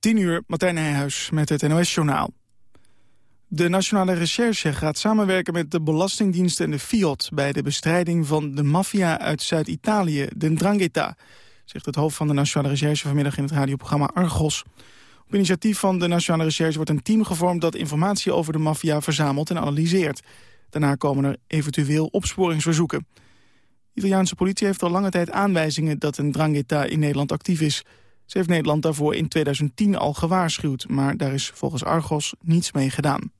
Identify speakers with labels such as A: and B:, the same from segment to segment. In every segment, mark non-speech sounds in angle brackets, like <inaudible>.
A: 10 uur, Martijn Nijhuis met het NOS-journaal. De Nationale Recherche gaat samenwerken met de Belastingdienst en de FIOD... bij de bestrijding van de maffia uit Zuid-Italië, de Ndrangheta... zegt het hoofd van de Nationale Recherche vanmiddag in het radioprogramma Argos. Op initiatief van de Nationale Recherche wordt een team gevormd... dat informatie over de maffia verzamelt en analyseert. Daarna komen er eventueel opsporingsverzoeken. De Italiaanse politie heeft al lange tijd aanwijzingen... dat een Ndrangheta in Nederland actief is... Ze heeft Nederland daarvoor in 2010 al gewaarschuwd... maar daar is volgens Argos niets mee gedaan.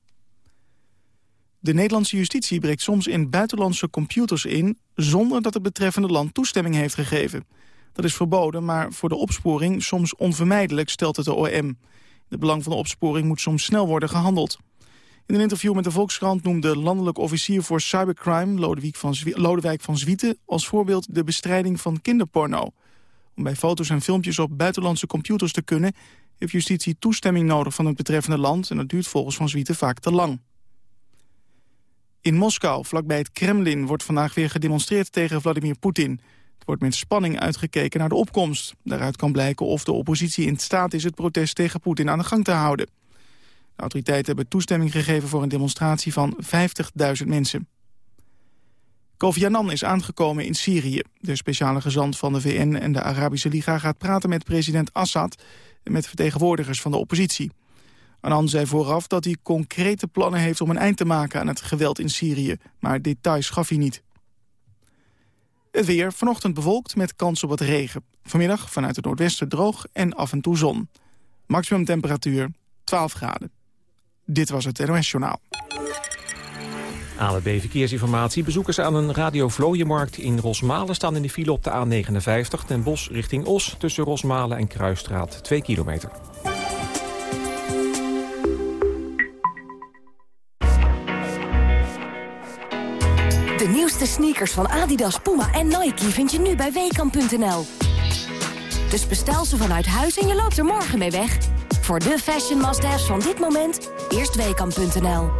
A: De Nederlandse justitie breekt soms in buitenlandse computers in... zonder dat het betreffende land toestemming heeft gegeven. Dat is verboden, maar voor de opsporing soms onvermijdelijk, stelt het de OM. Het belang van de opsporing moet soms snel worden gehandeld. In een interview met de Volkskrant noemde landelijk officier voor cybercrime... Lodewijk van Zwieten als voorbeeld de bestrijding van kinderporno. Om bij foto's en filmpjes op buitenlandse computers te kunnen... heeft justitie toestemming nodig van het betreffende land... en dat duurt volgens Van Zwieten vaak te lang. In Moskou, vlakbij het Kremlin, wordt vandaag weer gedemonstreerd tegen Vladimir Poetin. Het wordt met spanning uitgekeken naar de opkomst. Daaruit kan blijken of de oppositie in staat is het protest tegen Poetin aan de gang te houden. De autoriteiten hebben toestemming gegeven voor een demonstratie van 50.000 mensen. Kofi Annan is aangekomen in Syrië. De speciale gezant van de VN en de Arabische Liga gaat praten met president Assad... en met vertegenwoordigers van de oppositie. Annan zei vooraf dat hij concrete plannen heeft om een eind te maken aan het geweld in Syrië. Maar details gaf hij niet. Het weer vanochtend bewolkt met kans op wat regen. Vanmiddag vanuit het noordwesten droog en af en toe zon. Maximum temperatuur 12 graden. Dit was het NOS Journaal.
B: ANWB Verkeersinformatie. Bezoekers aan een radiovlooienmarkt in Rosmalen staan in de file op de A59... ten Bos richting Os tussen Rosmalen en Kruisstraat 2 kilometer.
C: De nieuwste sneakers van Adidas, Puma en Nike vind je nu bij Weekamp.nl. Dus bestel ze vanuit huis en je loopt er morgen mee weg. Voor de fashion must van dit moment, eerst Weekamp.nl.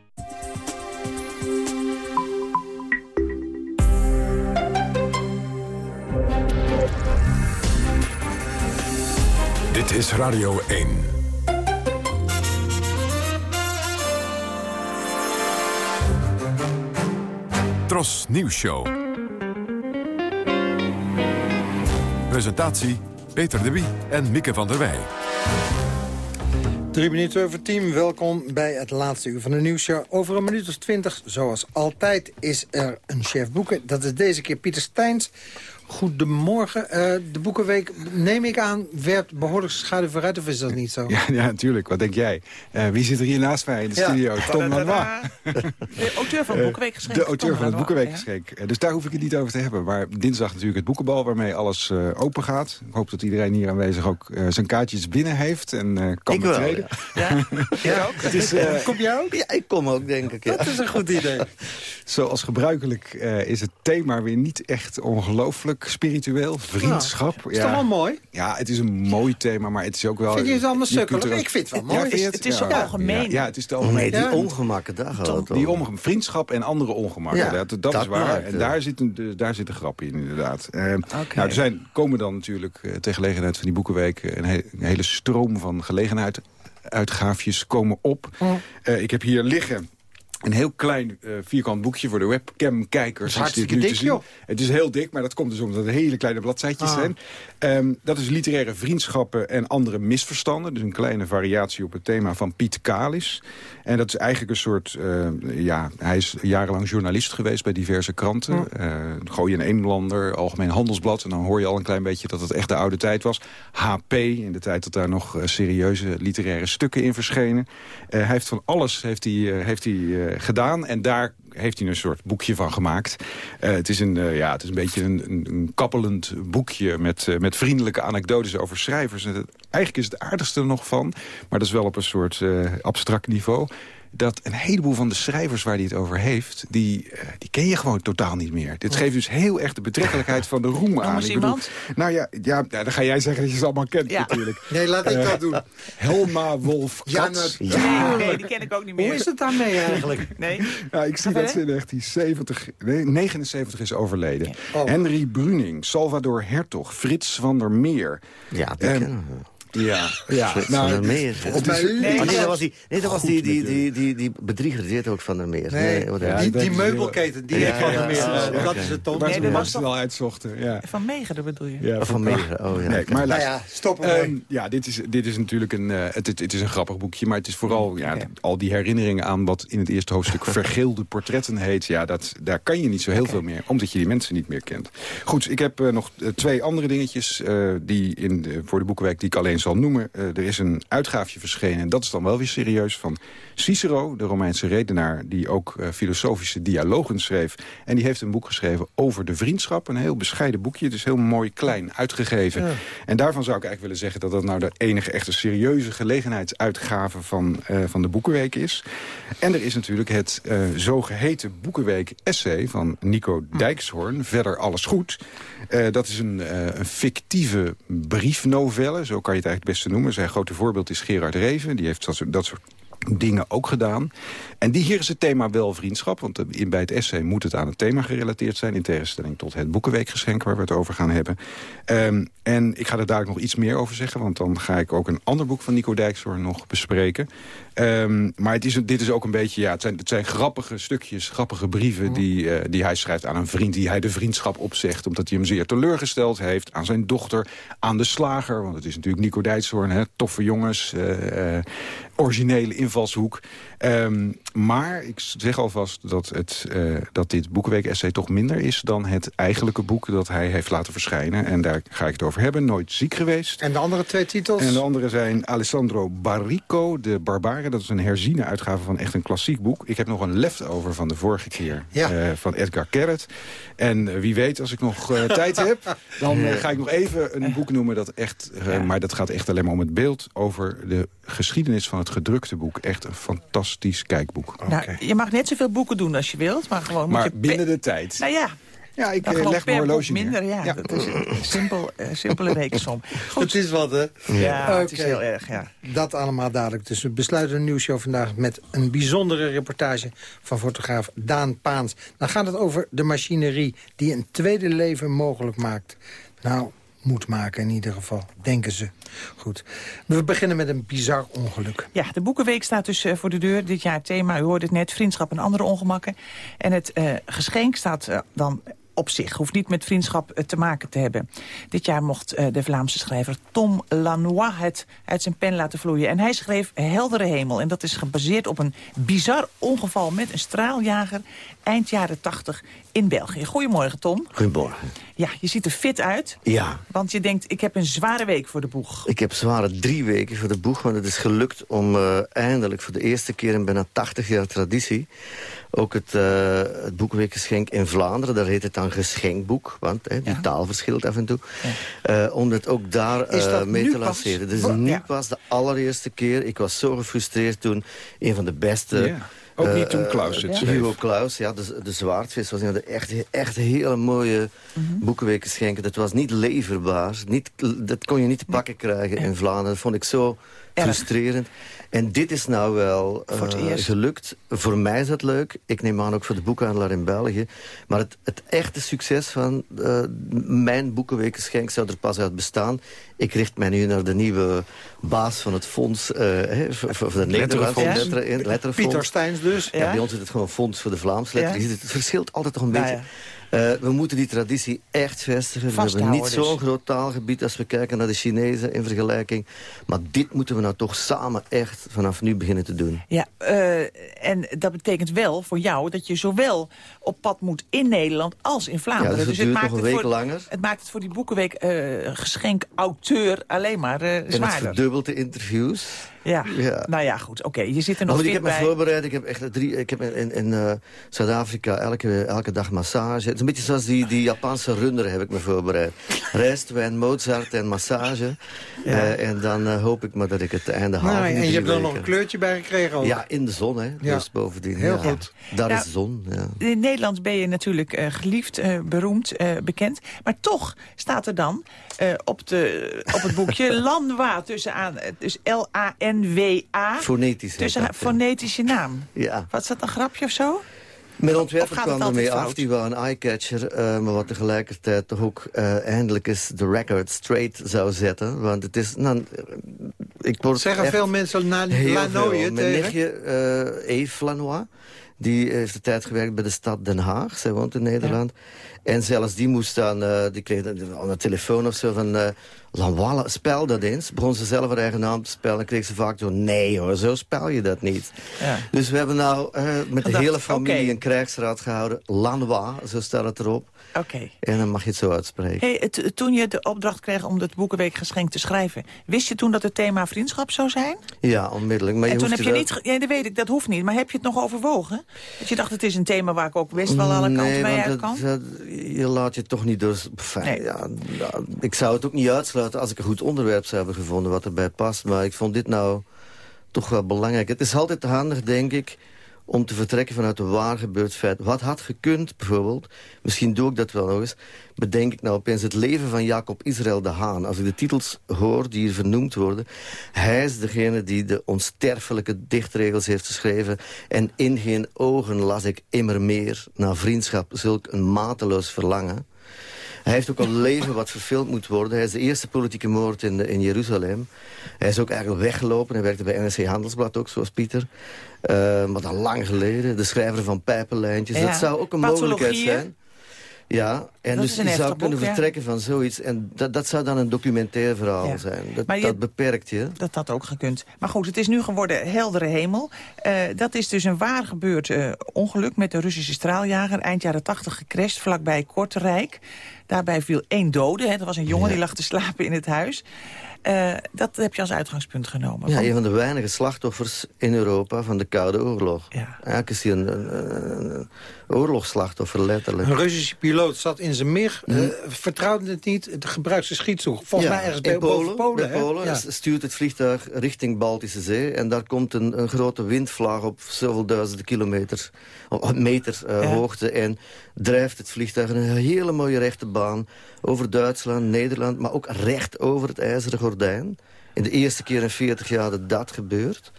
D: Dit is Radio 1. Tros Nieuws Show. Presentatie Peter de Wie en Mieke van der Wij.
E: Drie minuten over tien. Welkom bij het laatste uur van de nieuwsshow. Over een minuut of twintig, zoals altijd, is er een chef boeken. Dat is deze keer Pieter Steins. Goedemorgen. Uh, de Boekenweek, neem ik aan, werpt behoorlijk schaduw vooruit, of is dat niet zo? <laughs>
F: Ja, ja natuurlijk. Wat denk jij? Uh, wie zit er hier naast mij in de studio? <laughs> Tom Lanois.
G: De auteur van het Boekenweekgeschenk.
F: De auteur van het Boekenweekgeschenk. Dus daar hoef ik het niet over te hebben. Maar dinsdag natuurlijk het boekenbal waarmee alles uh, open gaat. Ik hoop dat iedereen hier aanwezig ook zijn kaartjes binnen heeft en kan
H: ik
F: betreden.
H: Wel, ja. <laughs>
E: ja. ook? Het is, kom jij ook?
H: Ja, ik kom ook, denk ik. Ja.
E: Dat is een goed idee.
F: Zoals gebruikelijk is het thema weer niet echt ongelooflijk spiritueel, vriendschap.
E: Ja. Is toch wel mooi?
F: Ja, het is een mooi thema, maar het is ook wel...
E: Vind je het allemaal sukkelig? Ik vind het wel mooi.
G: Ja, het, het, is zo ja. algemeen.
F: Ja, het is te algemeen.
H: Nee, die ongemakken, daar gaat het
F: Die vriendschap en andere ongemakken, dat, dat, dat, is waar. Maakt, en daar zit, een, daar zit een grap in, inderdaad. Uh, okay. Nou, er zijn, komen dan natuurlijk uh, ter gelegenheid van die Boekenweek... een, he een hele stroom van gelegenheid uitgaafjes komen op. Oh. Uh, ik heb hier liggen een heel klein uh, vierkant boekje voor de webcam-kijkers.
E: Het is hartstikke dik, joh.
F: Het is heel dik, maar dat komt dus omdat het hele kleine bladzijtjes ah. zijn. Um, dat is literaire vriendschappen en andere misverstanden. Dus een kleine variatie op het thema van Piet Kalis. En dat is eigenlijk een soort... Uh, ja, hij is jarenlang journalist geweest bij diverse kranten. Oh. Uh, Gooi een Eenlander, Algemeen Handelsblad. En dan hoor je al een klein beetje dat het echt de oude tijd was. HP, in de tijd dat daar nog serieuze literaire stukken in verschenen. hij heeft van alles heeft hij, heeft hij gedaan. En daar heeft hij een soort boekje van gemaakt. Uh, het, is een, uh, ja, het is een beetje een, een, kappelend boekje met, uh, met vriendelijke anekdotes over schrijvers. En eigenlijk is het aardigste er nog van, maar dat is wel op een soort abstract niveau dat een heleboel van de schrijvers waar hij het over heeft... die, eh, die ken je gewoon totaal niet meer. Dit geeft dus heel erg de betrekkelijkheid van de <laughs> roem aan. Ik bedoel,
G: iemand.
F: nou ja, ja, ja, dan ga jij zeggen dat je ze allemaal kent
G: Ja.
F: natuurlijk. <laughs>
E: Nee, laat ik
F: Eh,
E: dat doen.
F: Helma Wolf <laughs>
E: Ja,
F: Katz.
E: nou,
G: Nee, nee, die ken ik ook niet meer.
E: Hoe is het daarmee eigenlijk?
G: Nee?
F: Ja, ik zie dat ze in
G: verder.
F: 1970, nee, 79 is overleden.
E: Oh.
F: Henry Bruning, Salvador Hertog, Frits van der Meer.
H: Ja, die
F: Ehm,
H: kennen we.
F: Ja, ja. Nou,
H: van der Meer.
G: Nee,
H: Oh, dat was die, nee, dat was die, die, die, die, die bedrieger, die heet ook Van der Meer.
E: Nee,
H: wat-
F: Ja,
E: die,
F: dat
E: die
F: is
E: meubelketen, die
H: Ja,
E: heeft van
H: ja,
E: der Meer.
H: ja, ja,
E: Dat is het toch?
F: waar
G: Nee,
F: ze
G: dat
F: de
G: was
F: wel uitzochten. Ja.
G: Van Meegeren bedoel je?
F: Ja,
H: Van Meegeren, oh ja.
F: Nee, maar
E: Nou ja, stop.
F: Ehm, ja, dit is, dit is natuurlijk een, eh, het, het, het is een grappig boekje, maar het is vooral ja,
G: Oké.
F: al die herinneringen aan wat in het eerste hoofdstuk <laughs> vergeelde portretten heet. Ja, dat, daar kan je niet zo heel veel meer, omdat je die mensen niet meer kent. Goed, ik heb eh, nog eh, twee andere dingetjes eh, die in de, voor de Boekenweek die ik alleen zal noemen. Eh, er is een uitgaafje verschenen, en dat is dan wel weer serieus, van Cicero, de Romeinse redenaar, die ook eh, filosofische dialogen schreef. En die heeft een boek geschreven over de vriendschap. Een heel bescheiden boekje, is heel mooi klein uitgegeven. En daarvan zou ik eigenlijk willen zeggen dat dat nou de enige echte serieuze gelegenheidsuitgave van, eh, van de Boekenweek is. En er is natuurlijk het eh, zogeheten Boekenweek-essay van Nico Dijkshoorn, Verder alles goed. Dat is een, een fictieve briefnovelle, zo kan je het het beste noemen. Zijn grote voorbeeld is Gerard Reven, die heeft dat soort, dingen ook gedaan. En die hier is het thema wel vriendschap. Want in, bij het essay moet het aan het thema gerelateerd zijn... in tegenstelling tot het Boekenweekgeschenk waar we het over gaan hebben. Ehm, en ik ga er daar nog iets meer over zeggen... want dan ga ik ook een ander boek van Nico Dijkshoorn nog bespreken. Ehm, maar het is, dit is ook een beetje... Ja, het, zijn, het zijn grappige stukjes, grappige brieven... Die, eh, die hij schrijft aan een vriend die hij de vriendschap opzegt... omdat hij hem zeer teleurgesteld heeft aan zijn dochter... aan de slager, want het is natuurlijk Nico Dijkshoorn... Hè, toffe jongens, eh, eh, originele invalshoek... Ehm, maar ik zeg alvast dat, het, dat dit Boekenweek-essay toch minder is... dan het eigenlijke boek dat hij heeft laten verschijnen. En daar ga ik het over hebben. Nooit ziek geweest.
E: En de andere twee titels?
F: En de andere zijn Alessandro Barrico, De Dat is een herziene uitgave van echt een klassiek boek. Ik heb nog een leftover van de vorige keer
E: Ja.
F: eh, van Edgar Kerret. En wie weet, als ik nog eh, <laughs> tijd heb... dan eh, ga ik nog even een boek noemen dat echt... maar dat gaat echt alleen maar om het beeld... over de geschiedenis van het gedrukte boek. Echt een fantastisch kijkboek.
G: Nou, je mag net zoveel boeken doen als je wilt, maar gewoon moet
F: Maar
G: je... pe-
F: binnen de tijd.
G: Nou ja,
F: Ja, ik eh, leg mijn horloge neer.
G: minder. Ja,
F: Ja.
G: dat is een simpel, eh, simpele rekensom. <laughs> Goed,
E: Het is wat, hè?
G: ja, het is heel erg, ja.
E: Dat allemaal dadelijk. Dus we besluiten een nieuwsshow vandaag met een bijzondere reportage van fotograaf Daan Paans. Dan gaat het over de machinerie die een tweede leven mogelijk maakt. Nou, moet maken in ieder geval, denken ze. Goed. We beginnen met een bizar ongeluk.
G: Ja, de Boekenweek staat dus eh, voor de deur. Dit jaar thema, u hoorde het net, vriendschap en andere ongemakken. En het geschenk staat dan op zich. Hoeft niet met vriendschap eh, te maken te hebben. Dit jaar mocht eh, de Vlaamse schrijver Tom Lanois het uit zijn pen laten vloeien. En hij schreef Heldere Hemel. En dat is gebaseerd op een bizar ongeval met een straaljager... eind jaren 80 in België. Goedemorgen, Tom.
H: Goedemorgen.
G: Ja, je ziet er fit uit.
H: Ja,
G: Want je denkt, ik heb een zware week voor de boeg.
H: ik heb zware drie weken voor de boeg, want het is gelukt om eh, eindelijk voor de eerste keer in bijna 80 jaar traditie ook het, eh het boekweekgeschenk in Vlaanderen, daar heet het dan geschenkboek, want hè, die
G: Ja.
H: taal verschilt af en toe, eh, om het ook daar eh, mee te lanceren.
E: Wa-
H: nu
G: Ja.
H: pas de allereerste keer. Ik was zo gefrustreerd toen een van de beste...
F: Ja. Ook niet toen Klaus het schreef.
H: Hugo Klaus, ja, de, de Zwaardvis was een van de echt, echt hele mooie boekenweekgeschenken. Dat was niet leverbaar. Niet, dat kon je niet te pakken krijgen in Vlaanderen. Dat vond ik zo. Frustrerend. En dit is nou wel
G: Voor het
H: eh,
G: eerst.
H: gelukt. Voor mij is dat leuk. Ik neem aan ook voor de boekhandelaar in België. Maar het, het echte succes van eh, mijn boekenweekgeschenk zou er pas uit bestaan. Ik richt mij nu naar de nieuwe baas van het fonds... eh, hè, voor, voor de Nederlandse
G: Ja.
H: letteren.
E: Pieter Steins dus.
H: Ja.
G: Ja.
H: bij ons is het gewoon Fonds voor de Vlaamse letteren. Het verschilt altijd toch een
G: Nou
H: beetje. Eh, we moeten die traditie echt vestigen. we hebben niet
G: dus.
H: zo'n groot taalgebied als we kijken naar de Chinezen in vergelijking. Maar dit moeten we nou toch samen echt vanaf nu beginnen te doen.
G: Ja, eh, en dat betekent wel voor jou dat je zowel op pad moet in Nederland als in Vlaanderen.
H: Ja, dus het duurt nog een
G: het
H: week
G: voor,
H: langer.
G: Het maakt het voor die Boekenweek eh geschenk auteur alleen maar eh
H: En het
G: zwaarder.
H: verdubbelt de interviews.
G: Ja.
H: Ja.
G: nou ja, goed. Oké, je zit er
H: Maar
G: nog
H: goed, ik heb me
G: bij.
H: voorbereid. Ik heb echt drie. Ik heb in, in eh, Zuid-Afrika elke, elke dag massage. Het is een beetje zoals die, die Japanse runner heb ik me voorbereid. Rijst, wijn, Mozart en massage. Eh, en dan eh, hoop ik maar dat ik het einde haal.
E: Nou, en je hebt er nog een kleurtje bij gekregen ook.
H: Ja, in de zon, hè.
E: Ja.
H: Dus bovendien.
E: Heel
H: ja.
E: goed.
H: Daar is de zon, ja.
G: In Nederland ben je natuurlijk eh, geliefd, eh, beroemd, eh, bekend. Maar toch staat er dan eh, op, de, op het boekje <laughs> Lanwa tussen aan, dus
H: Fonetisch
G: Tussen
H: dat,
G: haar fonetische naam.
H: Ja.
G: Wat is dat, een grapje of zo?
H: Mijn ontwerper kwam ermee af, die wou een eyecatcher... eh, maar wat tegelijkertijd toch ook eh, eindelijk eens de record straight zou zetten. Want het is... Nou, ik word
E: Zeggen veel mensen Lanooien
H: veel. Mijn
E: tegen?
H: nichtje, eh Eve Flanois, die heeft de tijd gewerkt bij de stad Den Haag. Zij woont in Nederland. En zelfs die moest dan, eh, die kreeg aan de telefoon of zo van... Lanwalla, spel dat eens. Begon ze zelf haar eigen naam te spellen. En kreeg ze vaak zo, nee hoor, zo spel je dat niet.
G: Ja.
H: Dus we hebben nou eh, met de hele familie een krijgsraad gehouden. Lanois, zo staat het erop.
G: Oké.
H: En dan mag je het zo uitspreken.
G: Hey, het- toen je de opdracht kreeg om het Boekenweekgeschenk te schrijven... wist je toen dat het thema vriendschap zou zijn?
H: Ja, onmiddellijk. Maar
G: en
H: je
G: toen heb je niet... Ja, dat weet ik, dat hoeft niet. Maar heb je het nog overwogen? Dat je dacht, het is een thema waar ik ook best wel alle kanten
H: nee,
G: mee
H: want
G: uit
H: dat-
G: kan?
H: dat- je laat je toch niet door... Fijn,
G: Nee.
H: ja, ja, ik zou het ook niet uitsluiten als ik een goed onderwerp zou hebben gevonden... wat erbij past. Maar ik vond dit nou toch wel belangrijk. Het is altijd handig, denk ik om te vertrekken vanuit een waar gebeurd feit. Wat had gekund, bijvoorbeeld, misschien doe ik dat wel nog eens... bedenk ik nou opeens het leven van Jacob Israël de Haan. Als ik de titels hoor die hier vernoemd worden... hij is degene die de onsterfelijke dichtregels heeft geschreven... en in geen ogen las ik immer meer naar vriendschap... zulk een mateloos verlangen... Hij heeft ook een leven wat verfilmd moet worden. Hij is de eerste politieke moord in, in Jeruzalem. Hij is ook eigenlijk weggelopen. Hij werkte bij NRC Handelsblad ook, zoals Pieter. Uh, maar dan lang geleden. De schrijver van Pijpenlijntjes.
G: Ja.
H: Dat zou ook een mogelijkheid zijn. Ja, en
G: Dat
H: dus je zou kunnen
G: boek, ja.
H: vertrekken van zoiets. En dat, dat zou dan een documentair verhaal
G: Ja.
H: zijn. Dat,
G: je-
H: dat beperkt je.
G: Dat had ook gekund. Maar goed, het is nu geworden heldere hemel. Eh, dat is dus een waar gebeurd eh, ongeluk met de Russische straaljager. Eind jaren 80 gecrashed vlakbij Kortrijk. Daarbij viel één dode. Hè. Er was een jongen
H: Ja.
G: die lag te slapen in het huis. Eh, dat heb je als uitgangspunt genomen.
H: Ja, een van de weinige slachtoffers in Europa van de Koude Oorlog.
G: Ja.
H: Eigenlijk is hij een- een oorlogsslachtoffer, letterlijk.
E: Een Russische piloot zat in zijn mig, eh, vertrouwde het niet, het gebruikt zijn schietzoek. Volgens mij ergens bij boven Polen.
H: bij? Polen
E: Ja.
H: stuurt het vliegtuig richting Baltische Zee... en daar komt een, een grote windvlaag op zoveel duizenden kilometers... of meter eh,
G: Ja.
H: hoogte en drijft het vliegtuig in een hele mooie rechte baan... over Duitsland, Nederland, maar ook recht over het IJzeren Gordijn. In de eerste keer in 40 jaar dat dat gebeurt...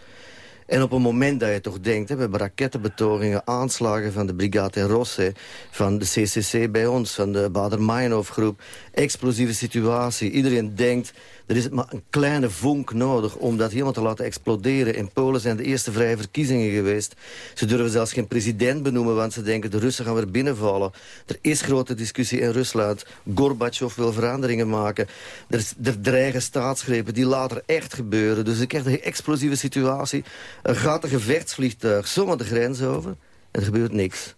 H: En op een moment dat je toch denkt, hè, we hebben rakettenbetogingen, aanslagen van de Brigade Rosse, van de CCC bij ons, van de Bader-Meinhof-groep, explosieve situatie. Iedereen denkt, er is maar een kleine vonk nodig om dat helemaal te laten exploderen. In Polen zijn de eerste vrije verkiezingen geweest. Ze durven zelfs geen president benoemen, want ze denken de Russen gaan weer binnenvallen. Er is grote discussie in Rusland. Gorbachev wil veranderingen maken. Er, er dreigen staatsgrepen die later echt gebeuren. Dus ik krijg een explosieve situatie. Er gaat een gevechtsvliegtuig zomaar de grens over. En er gebeurt niks.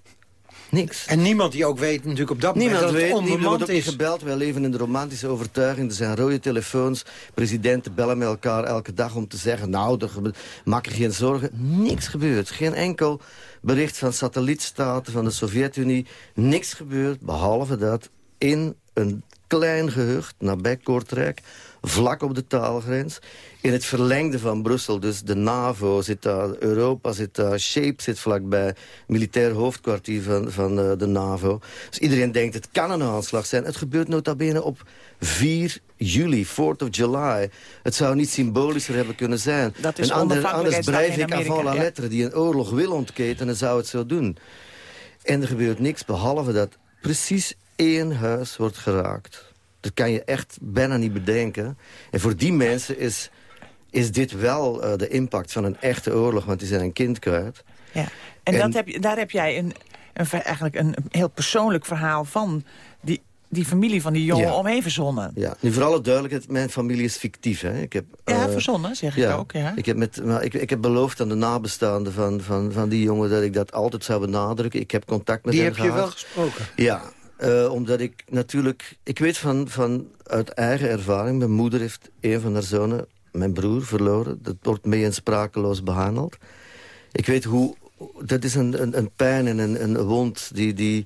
H: Niks.
E: En niemand die ook weet natuurlijk op dat moment dat het
H: weet, niemand
E: is.
H: gebeld. Wij leven in de romantische overtuiging. Er zijn rode telefoons. Presidenten bellen met elkaar elke dag om te zeggen... nou, er maak je geen zorgen. Niks gebeurt. Geen enkel bericht van satellietstaten van de Sovjet-Unie. Niks gebeurt, behalve dat in een klein gehucht nabij Kortrijk... vlak op de taalgrens, in het verlengde van Brussel. Dus de NAVO zit daar, Europa zit daar, SHAPE zit vlakbij... militair hoofdkwartier van, van eh, de NAVO. Dus iedereen denkt, het kan een aanslag zijn. Het gebeurt nota bene op 4 juli, 4th of July. Het zou niet symbolischer hebben kunnen zijn.
G: Dat is
H: en ander, anders Breivik
G: Amerika,
H: avant la
G: ja.
H: die een oorlog wil ontketenen, zou het zo doen. En er gebeurt niks behalve dat precies één huis wordt geraakt. Dat kan je echt bijna niet bedenken. En voor die mensen is, is dit wel eh, de impact van een echte oorlog... want die zijn een kind kwijt.
G: Ja. En,
H: En-
G: dat heb je, daar heb jij een, een, eigenlijk een heel persoonlijk verhaal van die, die familie van die jongen
H: Ja.
G: omheen verzonnen.
H: Ja, nu voor alle duidelijkheid, mijn familie is fictief. Hè? Ik heb,
G: Ja,
H: eh,
G: verzonnen, zeg ik ook. Ja.
H: Ik, heb met, maar ik, ik heb beloofd aan de nabestaanden van, van, van die jongen... dat ik dat altijd zou benadrukken. Ik heb contact met
E: Die
H: hen
E: heb je
H: gehad.
E: wel gesproken.
H: Ja, eh, omdat ik natuurlijk... Ik weet van, van uit eigen ervaring... mijn moeder heeft een van haar zonen mijn broer verloren. Dat wordt mee en sprakeloos behandeld. Ik weet hoe... Dat is een, een, een pijn en een, een wond die, die,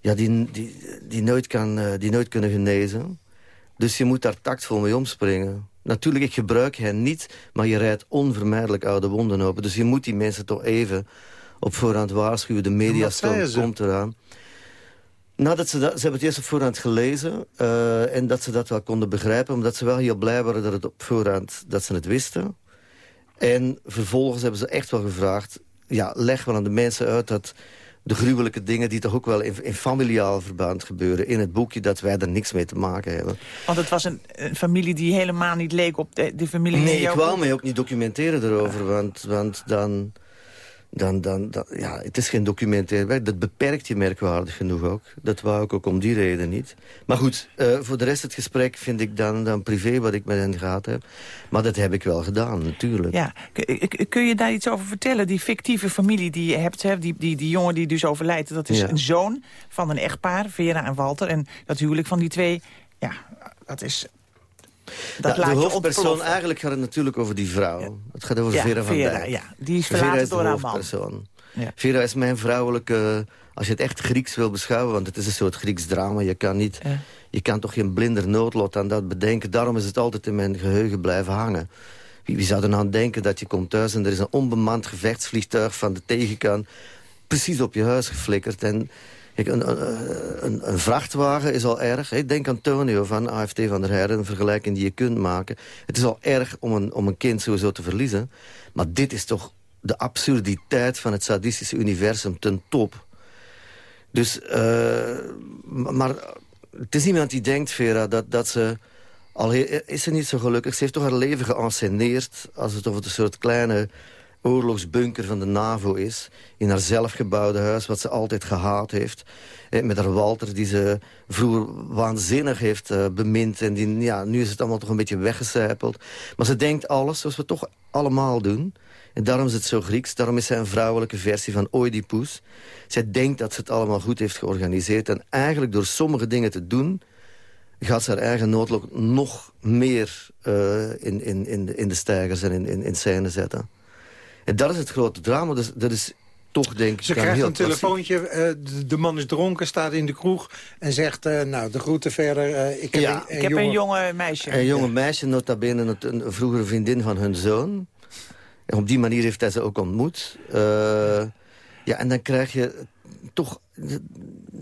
H: ja, die, die, die, nooit kan, uh, die nooit kunnen genezen. Dus je moet daar tactvol mee omspringen. Natuurlijk, ik gebruik hen niet, maar je rijdt onvermijdelijk oude wonden open. Dus je moet die mensen toch even op voorhand waarschuwen. De mediastroom komt eraan. Nadat ze, dat, ze hebben het eerst op voorhand gelezen uh, en dat ze dat wel konden begrijpen. Omdat ze wel heel blij waren dat, het op voorhand, dat ze het wisten. En vervolgens hebben ze echt wel gevraagd... ja, leg wel aan de mensen uit dat de gruwelijke dingen die toch ook wel in, in, familiaal verband gebeuren... in het boekje, dat wij er niks mee te maken hebben.
G: Want het was een, een familie die helemaal niet leek op de, de familie...
H: Nee, ik wou mij ook niet documenteren erover, want, want dan dan, dan, dan, ja, het is geen documentaire werk. Dat beperkt je merkwaardig genoeg ook. Dat wou ik ook om die reden niet. Maar goed, uh, voor de rest het gesprek vind ik dan, dan privé wat ik met hen gehad heb. Maar dat heb ik wel gedaan, natuurlijk.
G: Ja. Kun je daar iets over vertellen? Die fictieve familie die je hebt, hè? Die, die, die jongen die dus overlijdt... dat is een zoon van een echtpaar, Vera en Walter. En dat huwelijk van die twee, ja, dat is
H: dat ja, de hoofdpersoon, eigenlijk gaat het natuurlijk over die vrouw. Het gaat over Vera van Dijk.
G: Ja, die is Vera is de
H: door hoofdpersoon. Ja. Vera is mijn vrouwelijke... Als je het echt Grieks wil beschouwen, want het is een soort Grieks drama. Je kan, niet, je kan toch geen blinder noodlot aan dat bedenken. Daarom is het altijd in mijn geheugen blijven hangen. Wie, wie zou er nou denken dat je komt thuis en er is een onbemand gevechtsvliegtuig van de tegenkant precies op je huis geflikkerd. En een, een, een, vrachtwagen is al erg. Denk aan Tonio van AFT van der Heijden, een vergelijking die je kunt maken. Het is al erg om een, om een kind sowieso te verliezen. Maar dit is toch de absurditeit van het sadistische universum ten top. Dus, uh, maar het is iemand die denkt, Vera, dat, dat ze... Al is ze niet zo gelukkig. Ze heeft toch haar leven geanceneerd... als het het een soort kleine oorlogsbunker van de NAVO is. In haar zelfgebouwde huis, wat ze altijd gehaat heeft. met haar Walter, die ze vroeger waanzinnig heeft uh, bemind. En die, ja, nu is het allemaal toch een beetje weggecijpeld. Maar ze denkt alles, zoals we toch allemaal doen. En daarom is het zo Grieks. Daarom is zij een vrouwelijke versie van Oedipus. Zij denkt dat ze het allemaal goed heeft georganiseerd. En eigenlijk door sommige dingen te doen gaat ze haar eigen noodlot nog meer uh, in, in, in, de, in de stijgers en in, in, in scène zetten. En dat is het grote drama. Dus, dat is toch denk ik...
E: Ze krijgt een telefoontje, uh, de, man is dronken, staat in de kroeg... en zegt, uh, nou, de groeten verder. Uh, ik heb,
G: ja. een, ik heb jonge... een jonge meisje.
H: Een jonge meisje, nota bene een, een vroegere vriendin van hun zoon. En op die manier heeft hij ze ook ontmoet. ja, en dan krijg je toch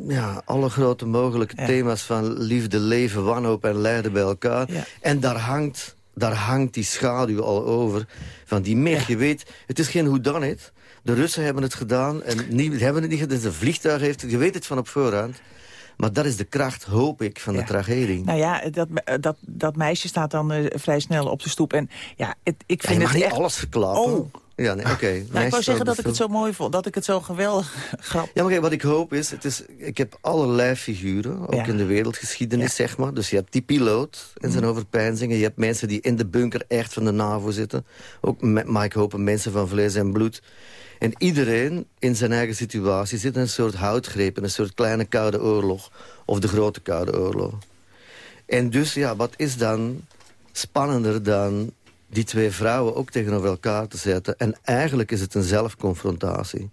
H: ja, alle grote mogelijke thema's van liefde, leven, wanhoop en lijden bij elkaar. En daar hangt daar hangt die schaduw al over van die meg. Je weet, het is geen hoedanit. De Russen hebben het gedaan en niet, hebben het niet gedaan. Een vliegtuig heeft het, je weet het van op voorhand. Maar dat is de kracht, hoop ik, van de tragedie.
G: Nou ja, dat, dat, dat meisje staat dan uh, vrij snel op de stoep. En ja, het, ik vind
H: ja, je
G: mag
H: het
G: niet
H: alles verklappen. Oh. Ja, nee, oké.
G: nou, ik wou zeggen dat ik het zo mooi vond, dat ik het zo geweldig <laughs> grap.
H: Ja, maar kijk, wat ik hoop is, het is, ik heb allerlei figuren, ook in de wereldgeschiedenis, zeg maar. Dus je hebt die piloot en zijn mm. overpeinzingen. Je hebt mensen die in de bunker echt van de NAVO zitten. Ook, maar ik hoop mensen van vlees en bloed. En iedereen in zijn eigen situatie zit in een soort houtgreep... in een soort kleine koude oorlog. Of de grote koude oorlog. En dus, ja, wat is dan spannender dan die twee vrouwen ook tegenover elkaar te zetten. En eigenlijk is het een zelfconfrontatie.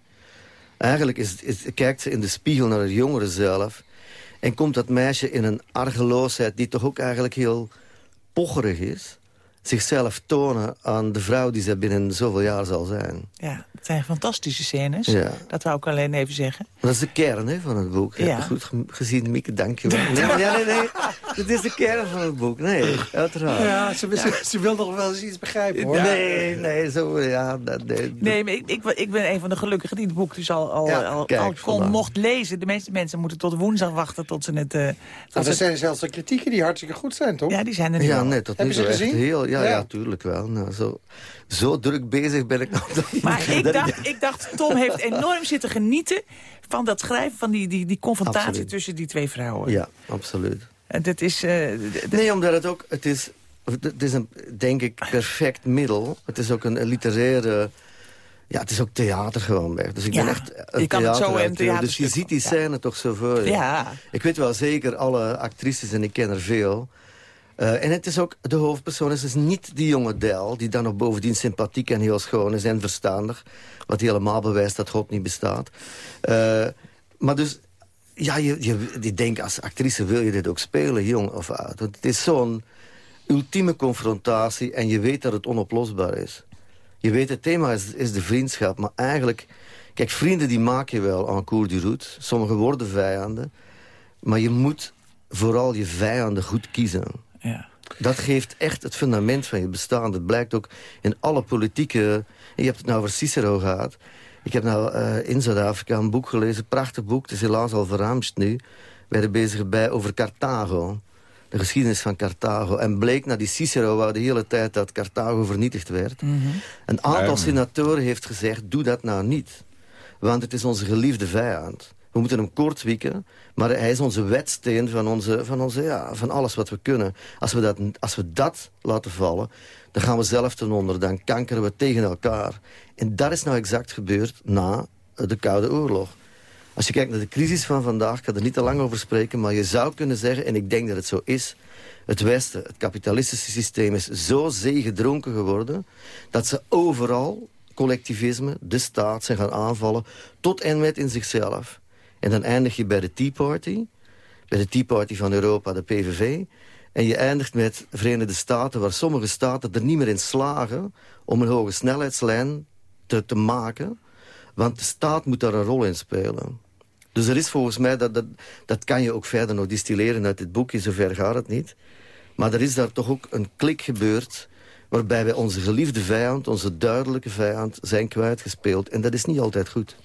H: Eigenlijk is, is, kijkt ze in de spiegel naar het jongere zelf... en komt dat meisje in een argeloosheid die toch ook eigenlijk heel pocherig is zichzelf tonen aan de vrouw die ze binnen zoveel jaar zal zijn.
G: Ja, het zijn fantastische scènes. Ja. Dat wou ik alleen even zeggen.
H: Dat is de kern hè, van het boek. Ja. Heb je goed gezien, Mieke, dank je wel. <laughs> Nee, ja, nee, nee. Dat is de kern van het boek. Nee, uiteraard.
E: Ja, ze, ze, wil nog wel eens iets begrijpen, hoor.
H: Nee, nee, zo, ja. Dat, nee,
G: nee maar ik, ik, ik, ben een van de gelukkigen die het boek dus al, al, al, kijk, kon, mocht lezen. De meeste mensen moeten tot woensdag wachten tot ze het... Uh,
E: nou, er zijn zelfs de kritieken die hartstikke goed zijn, toch?
G: Ja, die zijn er niet
H: Ja, nee, tot nu toe echt heel... Ja, ja, tuurlijk wel. Nou, zo, zo druk bezig ben ik <laughs> nog
G: niet. Maar ik dacht, ik dacht, Tom heeft enorm zitten genieten van dat schrijven... van die, die, die confrontatie tussen die twee vrouwen.
H: Ja, absoluut.
G: En dat is... Uh,
H: nee, omdat het ook... Het is, het is een, denk ik, perfect middel. Het is ook een literaire... Ja, het is ook theater gewoon weg. Dus ik ben echt een je kan het zo in theater Dus je ziet die scène toch zo voor je.
G: Ja.
H: Ik weet wel zeker, alle actrices, en ik ken er veel... Uh, en het is ook, de hoofdpersoon is dus niet die jonge Del... die dan nog bovendien sympathiek en heel schoon is en verstandig. Wat helemaal bewijst dat God niet bestaat. Uh, maar dus, ja, je, je, je denkt als actrice wil je dit ook spelen, jong of oud. Het is zo'n ultieme confrontatie en je weet dat het onoplosbaar is. Je weet, het thema is, is de vriendschap, maar eigenlijk... Kijk, vrienden die maak je wel en cours du route. Sommigen worden vijanden. Maar je moet vooral je vijanden goed kiezen. Ja. Dat geeft echt het fundament van je bestaan. Dat blijkt ook in alle politieke... Je hebt het nou over Cicero gehad. Ik heb nou uh, in Zuid-Afrika een boek gelezen, een prachtig boek. Het is helaas al verramst nu. We werden bezig bij over Carthago. De geschiedenis van Carthago. En bleek naar die Cicero wou de hele tijd dat Carthago vernietigd werd. Mm -hmm. Een aantal senatoren heeft gezegd, doe dat nou niet. Want het is onze geliefde vijand. We moeten hem kort wieken, maar hij is onze wetsteen van, onze, van, onze, ja, van alles wat we kunnen. Als we, dat, als we dat laten vallen, dan gaan we zelf ten onder. Dan kankeren we tegen elkaar. En dat is nou exact gebeurd na de Koude Oorlog. Als je kijkt naar de crisis van vandaag, ik ga er niet te lang over spreken... maar je zou kunnen zeggen, en ik denk dat het zo is... het Westen, het kapitalistische systeem is zo zeegedronken geworden... dat ze overal collectivisme, de staat, zijn gaan aanvallen... tot en met in zichzelf. En dan eindig je bij de Tea Party. Bij de Tea Party van Europa, de PVV. En je eindigt met Verenigde Staten... waar sommige staten er niet meer in slagen... om een hoge snelheidslijn te, te maken. Want de staat moet daar een rol in spelen. Dus er is volgens mij, dat, dat, dat kan je ook verder nog distilleren uit dit boekje, zover gaat het niet. Maar er is daar toch ook een klik gebeurd waarbij wij onze geliefde vijand, onze duidelijke vijand, zijn kwijtgespeeld. En dat is niet altijd goed.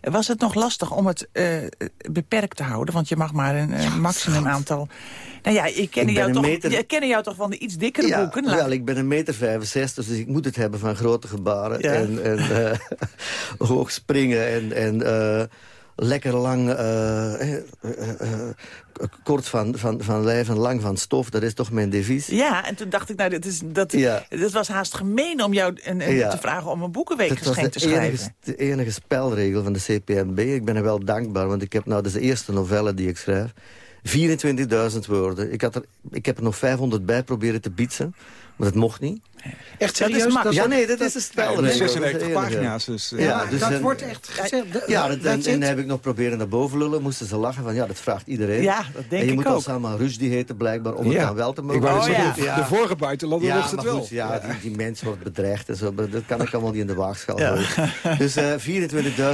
G: Was het nog lastig om het uh, beperkt te houden? Want je mag maar een uh, maximum aantal... Nou ja, ik ken, jou, toch, meter... ik ken jou toch van de iets dikkere
H: ja,
G: boeken?
H: Ja, ik ben een meter 65, dus ik moet het hebben van grote gebaren. Ja. En, en uh, <laughs> hoog springen en... en lekker lang, uh, uh, uh, kort van, van, van lijf en lang van stof. Dat is toch mijn devies.
G: Ja, en toen dacht ik, nou, dat, is, dat, ja. dat was haast gemeen om jou ja. te vragen om een boekenweekgeschenk te schrijven.
H: Dat was de enige spelregel van de CPNB. Ik ben er wel dankbaar, want ik heb nou, dat is de eerste novelle die ik schrijf. 24.000 woorden. Ik, had er, ik heb er nog 500 bij proberen te bietsen. Maar dat mocht niet.
E: Echt serieus?
H: Dat is ja, nee, dat is een spel.
F: Ja, 96 pagina's. Dus,
E: ja, ja dus dat en, wordt echt gezegd.
H: Ja, dat, en, en heb ik nog proberen naar boven lullen. Moesten ze lachen van, ja, dat vraagt iedereen.
G: Ja, dat denk
H: en je
G: ik
H: moet
G: ook.
H: als allemaal Rushdie heten blijkbaar, om het dan wel te mogen.
F: Ik wou oh, ja. de, de vorige buitenlander
H: ja,
F: mocht het wel.
H: Goed, ja, die, die mens wordt bedreigd en zo. Dat kan ik allemaal niet in de waagschaal houden. Dus uh,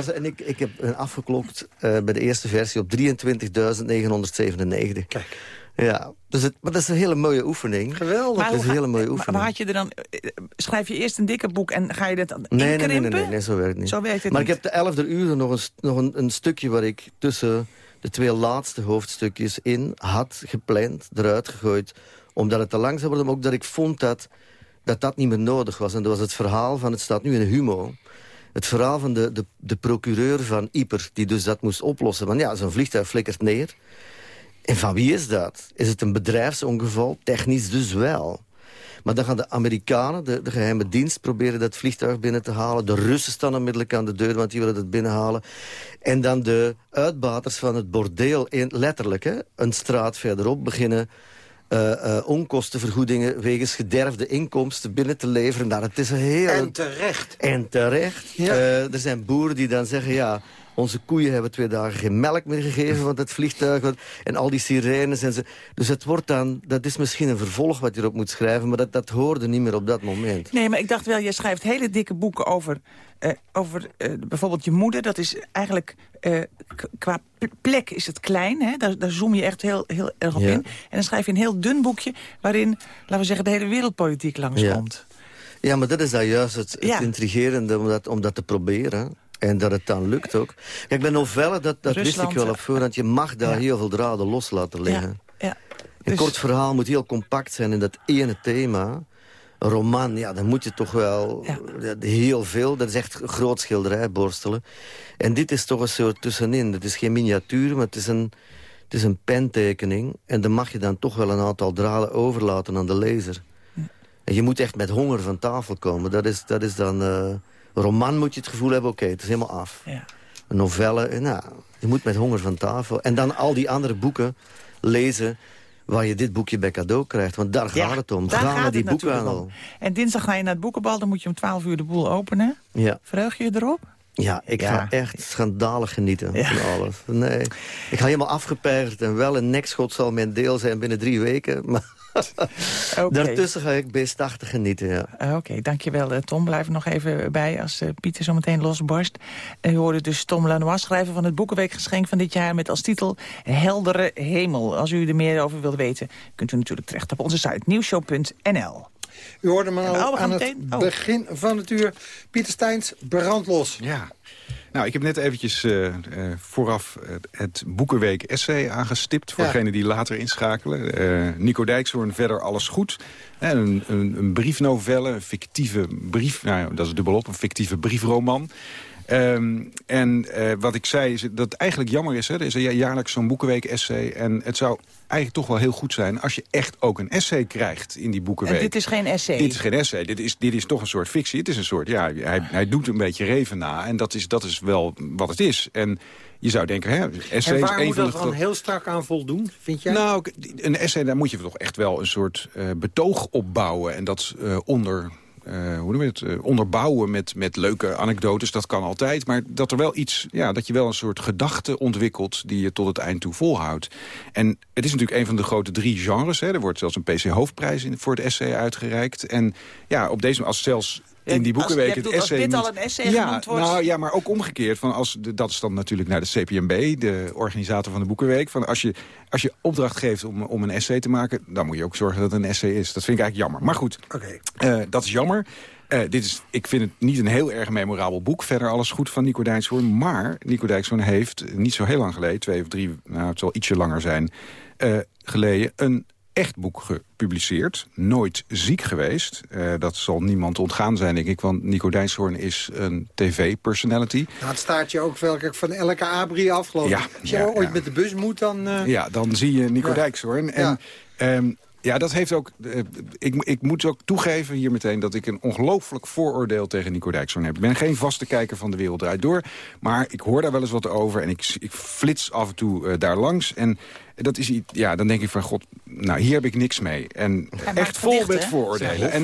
H: 24.000. En ik, ik heb een afgeklopt uh, bij de eerste versie op 23.997.
E: Kijk.
H: Ja, dus het, maar dat is een hele mooie oefening.
E: Geweldig.
H: Maar, dat is een hele mooie oefening.
G: Maar had je er dan, schrijf je eerst een dikke boek en ga je dat dan
H: nee,
G: inkrimpen?
H: Nee, nee, nee, nee, zo werkt het niet.
G: Zo werkt het
H: maar
G: niet.
H: ik heb de elfde uur nog, een, nog een, een stukje waar ik tussen de twee laatste hoofdstukjes in had gepland, eruit gegooid, omdat het te lang zou worden, maar ook dat ik vond dat dat, dat niet meer nodig was. En dat was het verhaal van, het staat nu in Humo, het verhaal van de, de, de procureur van Ieper, die dus dat moest oplossen. Want ja, zo'n vliegtuig flikkert neer. En van wie is dat? Is het een bedrijfsongeval? Technisch dus wel. Maar dan gaan de Amerikanen, de, de, geheime dienst, proberen dat vliegtuig binnen te halen. De Russen staan onmiddellijk aan de deur, want die willen het binnenhalen. En dan de uitbaters van het bordeel, letterlijk, hè, een straat verderop, beginnen... Uh, uh, onkostenvergoedingen wegens gederfde inkomsten binnen te leveren. Nou, het is een heel...
E: En terecht.
H: En terecht. Ja. Uh, er zijn boeren die dan zeggen, ja... Onze koeien hebben twee dagen geen melk meer gegeven, want het vliegtuig... en al die sirenes en zo. Dus het wordt dan... Dat is misschien een vervolg wat je erop moet schrijven... maar dat, dat hoorde niet meer op dat moment.
G: Nee, maar ik dacht wel, jij schrijft hele dikke boeken over... Uh, over uh, bijvoorbeeld je moeder. Dat is eigenlijk... Uh, qua plek is het klein. Hè? Daar, daar zoom je echt heel, heel erg op ja. in. En dan schrijf je een heel dun boekje... waarin, laten we zeggen, de hele wereldpolitiek langskomt.
H: Ja. ja, maar dat is dan juist het, het ja. intrigerende om dat, om dat te proberen. En dat het dan lukt ook. Kijk, bij novellen, dat, dat wist ik wel op voorhand. Je mag daar ja. heel veel draden los laten liggen.
G: Ja. Ja.
H: Een dus... kort verhaal moet heel compact zijn in dat ene thema. Een roman, ja, dan moet je toch wel heel veel... Dat is echt een groot schilderij, borstelen. En dit is toch een soort tussenin. Het is geen miniatuur, maar het is een, het is een pentekening. En dan mag je dan toch wel een aantal draden overlaten aan de lezer. En je moet echt met honger van tafel komen. Dat is, dat is dan... Uh, een roman moet je het gevoel hebben, oké, okay, het is helemaal af.
G: Ja.
H: Een novelle, nou, je moet met honger van tafel. En dan al die andere boeken lezen waar je dit boekje bij cadeau krijgt. Want daar
G: Ja,
H: gaat het om.
G: daar
H: Ga
G: gaat
H: naar
G: het
H: die boekhandel.
G: En dinsdag ga je naar het boekenbal, dan moet je om 12 uur de boel openen.
H: Ja.
G: Verheug je je erop?
H: Ja, ik
G: Ja.
H: ga echt schandalig genieten
G: Ja.
H: van alles. Nee, ik ga helemaal afgepeigerd en wel een nekschot zal mijn deel zijn binnen drie weken. Maar <laughs>
G: Oké.
H: daartussen ga ik beestachtig genieten, ja.
G: Uh, Oké, dankjewel uh, Tom. Blijf er nog even bij als uh, Pieter zo meteen losborst. Uh, u hoorde dus Tom Lanois, schrijver van het Boekenweekgeschenk van dit jaar... met als titel Heldere Hemel. Als u er meer over wilt weten, kunt u natuurlijk terecht op onze site nieuwshow.nl.
E: U hoorde me
G: Oh,
E: al
G: gaan
E: aan het
G: meteen- oh.
E: begin van het uur. Pieter Steins, brandlos.
F: Ja. Nou, ik heb net eventjes eh, eh, vooraf eh, het Boekenweek essay aangestipt... voor
E: Ja.
F: degenen die later inschakelen. Eh, Nico Dijkshoorn, verder alles goed. En een, een, een briefnovelle, een fictieve brief... Nou ja, dat is dubbelop, een fictieve briefroman... Ehm, en eh, wat ik zei is dat het eigenlijk jammer is. Hè? Er is ja- jaarlijks zo'n boekenweek-essay. En het zou eigenlijk toch wel heel goed zijn... als je echt ook een essay krijgt in die boekenweek.
G: En dit is geen essay.
F: Dit is geen essay. Dit is, dit is toch een soort fictie. Het is een soort, ja, hij, hij doet een beetje reven na. En dat is, dat is wel wat het is. En je zou denken, hè, essay
E: En
F: is
E: waar
F: een
E: moet dat dan heel strak aan voldoen, vind jij?
F: nou, een essay, daar moet je toch echt wel een soort eh, betoog opbouwen. En dat eh, onder... eh, hoe noem het? eh, onderbouwen met, met leuke anekdotes, dat kan altijd. Maar dat er wel iets, ja, dat je wel een soort gedachte ontwikkelt die je tot het eind toe volhoudt. En het is natuurlijk een van de grote drie genres. Hè. Er wordt zelfs een PC-hoofdprijs voor het essay uitgereikt. En ja, op deze als zelfs in die boekenweek het
G: bedoelt, als
F: essay
G: dit
F: niet-
G: al een essay
F: ja,
G: genoemd wordt?
F: Nou, ja, maar ook omgekeerd. Van als de, dat is dan natuurlijk naar de CPMB, de organisator van de Boekenweek. Van als, je, als je opdracht geeft om, om een essay te maken... dan moet je ook zorgen dat het een essay is. Dat vind ik eigenlijk jammer. Maar goed,
E: Oké.
F: eh, dat is jammer. Eh, dit is, ik vind het niet een heel erg memorabel boek. Verder alles goed van Nico Dijkshoorn. Maar Nico Dijkshoorn heeft niet zo heel lang geleden... twee of drie, nou het zal ietsje langer zijn... eh, geleden een echt boek gepubliceerd. Nooit ziek geweest. Eh, dat zal niemand ontgaan zijn, denk ik. Want Nico Dijkshoorn is een tv-personality.
E: Nou, het staat je ook wel van elke abri af, geloof ik.
F: Ja,
E: Als je
F: ja,
E: ooit
F: ja.
E: met de bus moet, dan... eh,
F: Ja, dan zie je Nico. Dijkshoorn. En,
E: Ja.
F: ehm, ja, dat heeft ook... eh, ik, ik moet ook toegeven hier meteen dat ik een ongelooflijk vooroordeel tegen Nico Dijkshoorn heb. Ik ben geen vaste kijker van De Wereld Draait Door. Maar ik hoor daar wel eens wat over en ik, ik flits af en toe eh, daar langs. En dat is iets, ja, dan denk ik van, god, nou, hier heb ik niks mee. En echt vol
G: gedichten,
F: met vooroordelen. En,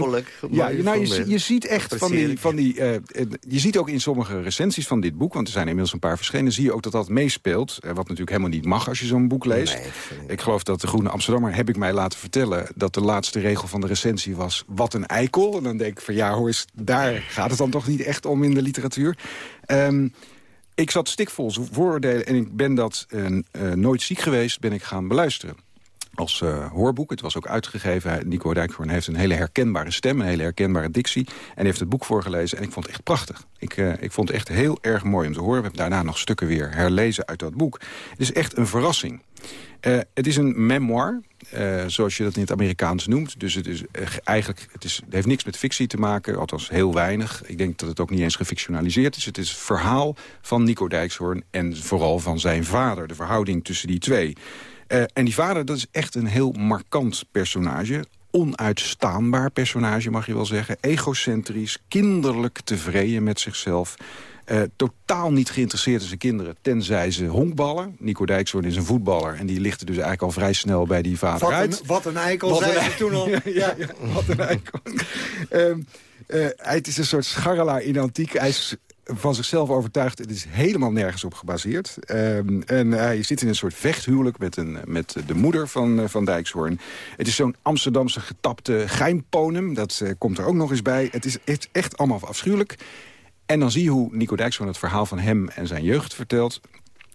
F: ja, nou, je, je ziet echt van die... Van die eh, eh, je ziet ook in sommige recensies van dit boek... want er zijn inmiddels een paar verschenen... zie je ook dat dat meespeelt. eh, wat natuurlijk helemaal niet mag als je zo'n boek leest.
H: Nee, ik-
F: geloof dat de Groene Amsterdammer, heb ik mij laten vertellen... dat de laatste regel van de recensie was, wat een eikel. En dan denk ik van, ja, hoor eens, daar gaat het dan toch niet echt om in de literatuur. Ehm, ik zat stikvol vooroordelen en ik ben dat eh, eh, nooit ziek geweest... ben ik gaan beluisteren als eh, hoorboek. Het was ook uitgegeven. Nico Dijkhoorn heeft een hele herkenbare stem, een hele herkenbare dictie. En heeft het boek voorgelezen en ik vond het echt prachtig. Ik, ik vond het echt heel erg mooi om te horen. We hebben daarna nog stukken weer herlezen uit dat boek. Het is echt een verrassing. Eh, het is een memoir, eh, zoals je dat in het Amerikaans noemt. Dus het, is eh, eigenlijk, het, is, het heeft niks met fictie te maken, althans heel weinig. Ik denk dat het ook niet eens gefictionaliseerd is. Het is het verhaal van Nico Dijkshoorn en vooral van zijn vader. De verhouding tussen die twee. En die vader, dat is echt een heel markant personage. Onuitstaanbaar personage, mag je wel zeggen. Egocentrisch, kinderlijk tevreden met zichzelf. Eh, totaal niet geïnteresseerd in zijn kinderen, tenzij ze honkballen. Nico Dijkshoorn is een voetballer en die ligt er dus eigenlijk al vrij snel bij die vader
E: wat,
F: uit.
E: een, wat een eikel,
F: Wat
E: zei
F: een
E: ze toen al. <laughs>
F: ja, ja, ja, wat een eikel. Hij <laughs> het is een soort scharrelaar in antiek. Hij is van zichzelf overtuigd. Het is helemaal nergens op gebaseerd. Ehm, en hij zit in een soort vechthuwelijk met, een, met de moeder van, eh, van Dijkshoorn. Het is zo'n Amsterdamse getapte geimponem. Dat komt er ook nog eens bij. Het is, het is echt allemaal afschuwelijk. En dan zie je hoe Nico Dijkshoorn het verhaal van hem en zijn jeugd vertelt.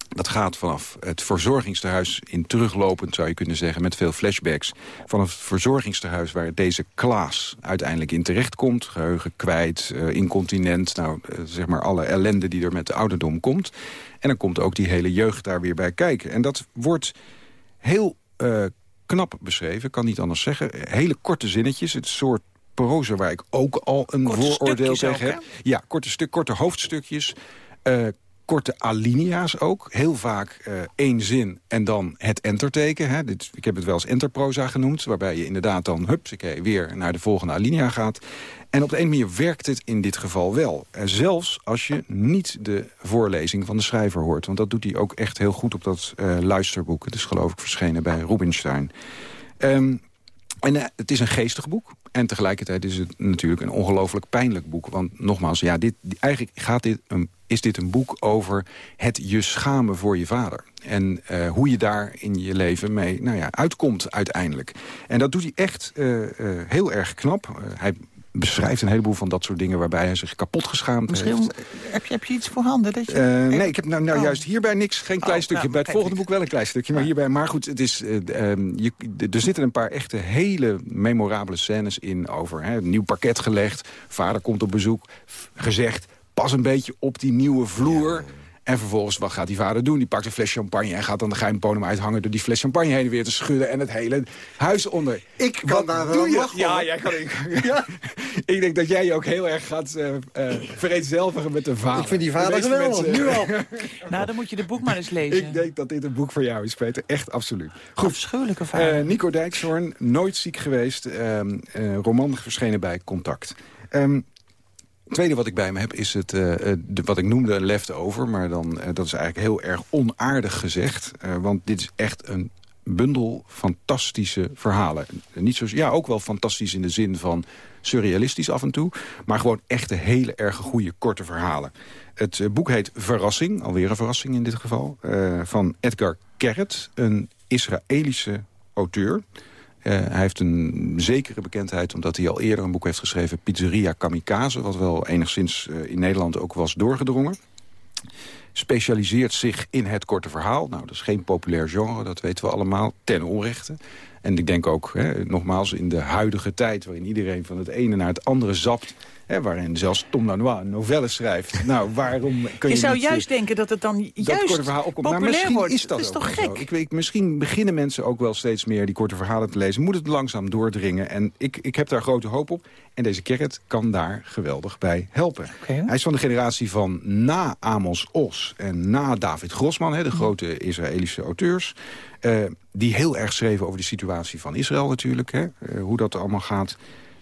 F: Dat gaat vanaf het verzorgingstehuis in teruglopend, zou je kunnen zeggen, met veel flashbacks. Vanaf het verzorgingstehuis waar deze Klaas uiteindelijk in terechtkomt. Geheugen kwijt, eh, incontinent, nou, eh, zeg maar alle ellende die er met de ouderdom komt. En dan komt ook die hele jeugd daar weer bij kijken. En dat wordt heel eh, knap beschreven, kan niet anders zeggen. Hele korte zinnetjes, het soort proza waar ik ook al een
G: Korte
F: vooroordeel tegen heb. Ja, korte, stuk, korte hoofdstukjes. eh, korte alinea's ook. Heel vaak uh, één zin en dan het enterteken. Hè. Dit, ik heb het wel eens enterproza genoemd. Waarbij je inderdaad dan hupsakee, weer naar de volgende alinea gaat. En op de een manier werkt het in dit geval wel. En zelfs als je niet de voorlezing van de schrijver hoort. Want dat doet hij ook echt heel goed op dat uh, luisterboek. Het is geloof ik verschenen bij Rubinstein. Um, en uh, het is een geestig boek. En tegelijkertijd is het natuurlijk een ongelooflijk pijnlijk boek. Want nogmaals, ja, dit, eigenlijk gaat dit een, is dit een boek over het je schamen voor je vader. En uh, hoe je daar in je leven mee nou ja, uitkomt uiteindelijk. En dat doet hij echt uh, heel erg knap. hij beschrijft een heleboel van dat soort dingen... waarbij hij zich kapot geschaamd
G: Misschien,
F: heeft.
G: Heb je, heb je iets voorhanden? Dat je...
F: Uh, nee, ik heb nou, nou oh. juist hierbij niks. Geen klein oh, stukje. Nou, bij het volgende boek wel een klein stukje. Maar hierbij, maar goed, het is, uh, um, je, er zitten een paar echte hele memorabele scènes in... over hè, nieuw parket gelegd, vader komt op bezoek, gezegd... pas een beetje op die nieuwe vloer... Ja. En vervolgens, wat gaat die vader doen? Die pakt een fles champagne en gaat dan de geheimponem uithangen... door die fles champagne heen en weer te schudden en het hele huis onder.
E: Ik kan wat daar wel lachen.
F: Ja, jij kan, ik, <laughs> ja. ik denk dat jij je ook heel erg gaat uh, uh, vereenzelvigen met de vader.
E: Ik vind die vader geweldig, mensen... nu al. <laughs>
G: nou, dan moet je de boek maar eens lezen.
F: Ik denk dat dit een boek voor jou is, Peter. Echt absoluut.
G: Goed. Afschuwelijke vader.
F: Uh, Nico Dijkshoorn, nooit ziek geweest. Ehm, roman verschenen bij Contact. Um, tweede wat ik bij me heb is het, uh, de, wat ik noemde een leftover. Maar dan, uh, dat is eigenlijk heel erg onaardig gezegd. Want dit is echt een bundel fantastische verhalen. Niet zo, ja, ook wel fantastisch in de zin van surrealistisch af en toe. Maar gewoon echte hele erg goede korte verhalen. Het boek heet Verrassing, alweer een verrassing in dit geval. van Edgar Kerret, een Israëlische auteur... Uh, hij heeft een zekere bekendheid omdat hij al eerder een boek heeft geschreven... Pizzeria Kamikaze, wat wel enigszins uh, in Nederland ook was doorgedrongen. Specialiseert zich in het korte verhaal. Nou, dat is geen populair genre, dat weten we allemaal, ten onrechte. En ik denk ook, hè, nogmaals, in de huidige tijd... waarin iedereen van het ene naar het andere zapt... Hè, waarin zelfs Tom Lanois een novelle schrijft. <laughs> Nou, waarom kun
G: je,
F: je
G: zou
F: niet,
G: juist denken dat het dan
F: dat
G: juist
F: korte verhaal opkomt. Maar
G: populair
F: misschien
G: wordt.
F: is dat,
G: is
F: ook
G: toch gek?
F: Ik weet, misschien beginnen mensen ook wel steeds meer die korte verhalen te lezen. Moet het langzaam doordringen. En ik, ik heb daar grote hoop op. En deze Kerret kan daar geweldig bij helpen.
G: Okay.
F: Hij is van de generatie van na Amos Os en na David Grossman... Hè, de grote Israëlische auteurs. Uh, die heel erg schreven over de situatie van Israël natuurlijk. Hè, uh, hoe dat allemaal gaat.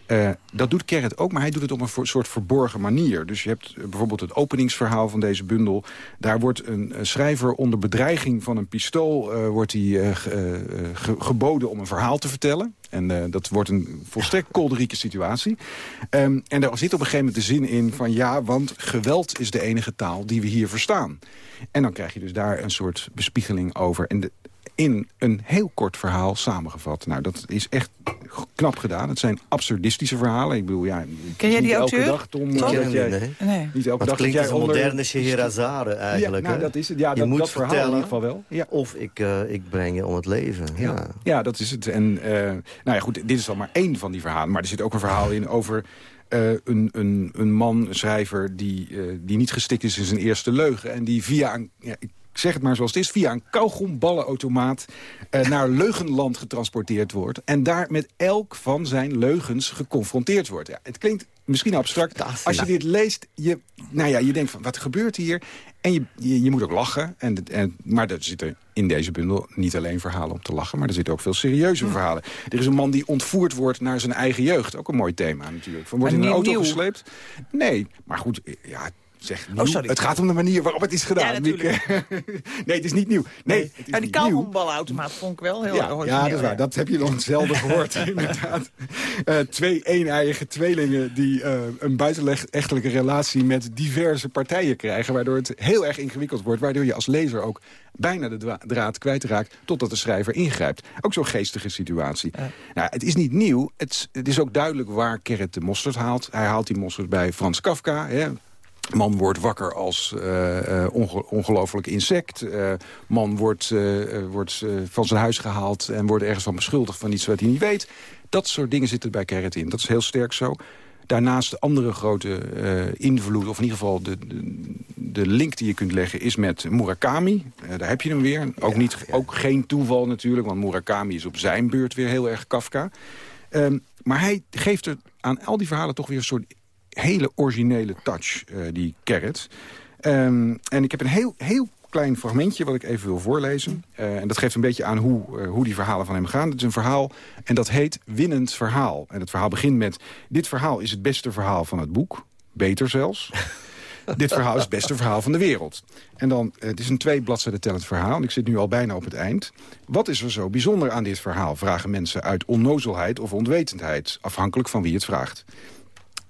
F: Uh, dat doet Kerrit ook, maar hij doet het op een soort verborgen manier. Dus je hebt uh, bijvoorbeeld het openingsverhaal van deze bundel. Daar wordt een, schrijver onder bedreiging van een pistool... Uh, wordt hij ge, geboden om een verhaal te vertellen. En dat wordt een volstrekt kolderieke situatie. Um, en daar zit op een gegeven moment de zin in van... ja, want geweld is de enige taal die we hier verstaan. En dan krijg je dus daar een soort bespiegeling over. En de, in een heel kort verhaal samengevat. Nou, dat is echt knap gedaan. Het zijn absurdistische verhalen. Ik bedoel, ja...
G: Ken jij die
F: niet
G: auteur?
F: Elke dag, Tom,
H: Ik
F: dat jij,
H: niet, nee.
G: Nee.
F: Niet elke dag
H: het klinkt
F: dat
H: als
F: jij onder...
H: moderne Scheherazade eigenlijk.
F: Ja, nou, dat is het. Ja,
H: je
F: dat,
H: moet
F: dat verhaal in ieder geval wel. Ja.
H: Of ik, uh, ik breng je om het leven. Ja,
F: ja. ja dat is het. En uh, nou ja, goed, dit is dan maar één van die verhalen. Maar er zit ook een verhaal in over... Uh, een, een, een man, een schrijver, die, uh, die niet gestikt is in zijn eerste leugen. En die via een... Ja, ik zeg het maar zoals het is, via een kauwgomballenautomaat uh, <laughs> naar leugenland getransporteerd wordt. En daar met elk van zijn leugens geconfronteerd wordt. Ja, het klinkt misschien abstract. Als je dit leest, je, nou ja, je denkt van wat gebeurt hier? En je, je, je moet ook lachen. En, en, maar er zitten in deze bundel niet alleen verhalen om te lachen... maar er zitten ook veel serieuze verhalen. Er is een man die ontvoerd wordt naar zijn eigen jeugd. Ook een mooi thema natuurlijk. Van, wordt in een auto
G: nieuw.
F: gesleept? Nee, maar goed, ja, zeg nieuw.
G: Oh, sorry.
F: Het gaat om de manier waarop het is gedaan.
G: Ja, <laughs>
F: nee, het is niet nieuw. Nee, het is
G: Ja, die kauwgomballenautomaat vond ik wel heel
F: Ja, ja, dat is waar. Dat heb je nog zelden gehoord, <laughs> inderdaad. Uh, twee een-eiige tweelingen die uh, een buitenechtelijke relatie met diverse partijen krijgen. Waardoor het heel erg ingewikkeld wordt. Waardoor je als lezer ook bijna de draad kwijtraakt totdat de schrijver ingrijpt. Ook zo'n geestige situatie.
G: Ja.
F: Nou, het is niet nieuw. Het, het is ook duidelijk waar Gerrit de mosterd haalt. Hij haalt die mosterd bij Frans Kafka. Hè. Man wordt wakker als uh, onge ongelooflijk insect. Uh, man wordt, wordt van zijn huis gehaald en wordt ergens van beschuldigd van iets wat hij niet weet. Dat soort dingen zitten bij Gerrit in. Dat is heel sterk zo. Daarnaast de andere grote invloed, of in ieder geval de, de, de, link die je kunt leggen... is met Murakami. daar heb je hem weer. Ook, ja, niet, ja. ook geen toeval natuurlijk, want Murakami is op zijn beurt weer heel erg Kafka. Um, maar hij geeft er aan al die verhalen toch weer een soort hele originele touch, uh, die Carrot. Ehm, en ik heb een heel, heel klein fragmentje wat ik even wil voorlezen. Uh, en dat geeft een beetje aan hoe, uh, hoe die verhalen van hem gaan. Het is een verhaal en dat heet Winnend Verhaal. En het verhaal begint met... Dit verhaal is het beste verhaal van het boek. Beter zelfs. <laughs> Dit verhaal is het beste verhaal van de wereld. En dan, eh, het is een twee bladzijden tellend verhaal. En ik zit nu al bijna op het eind. Wat is er zo bijzonder aan dit verhaal? Vragen mensen uit onnozelheid of onwetendheid. Afhankelijk van wie het vraagt.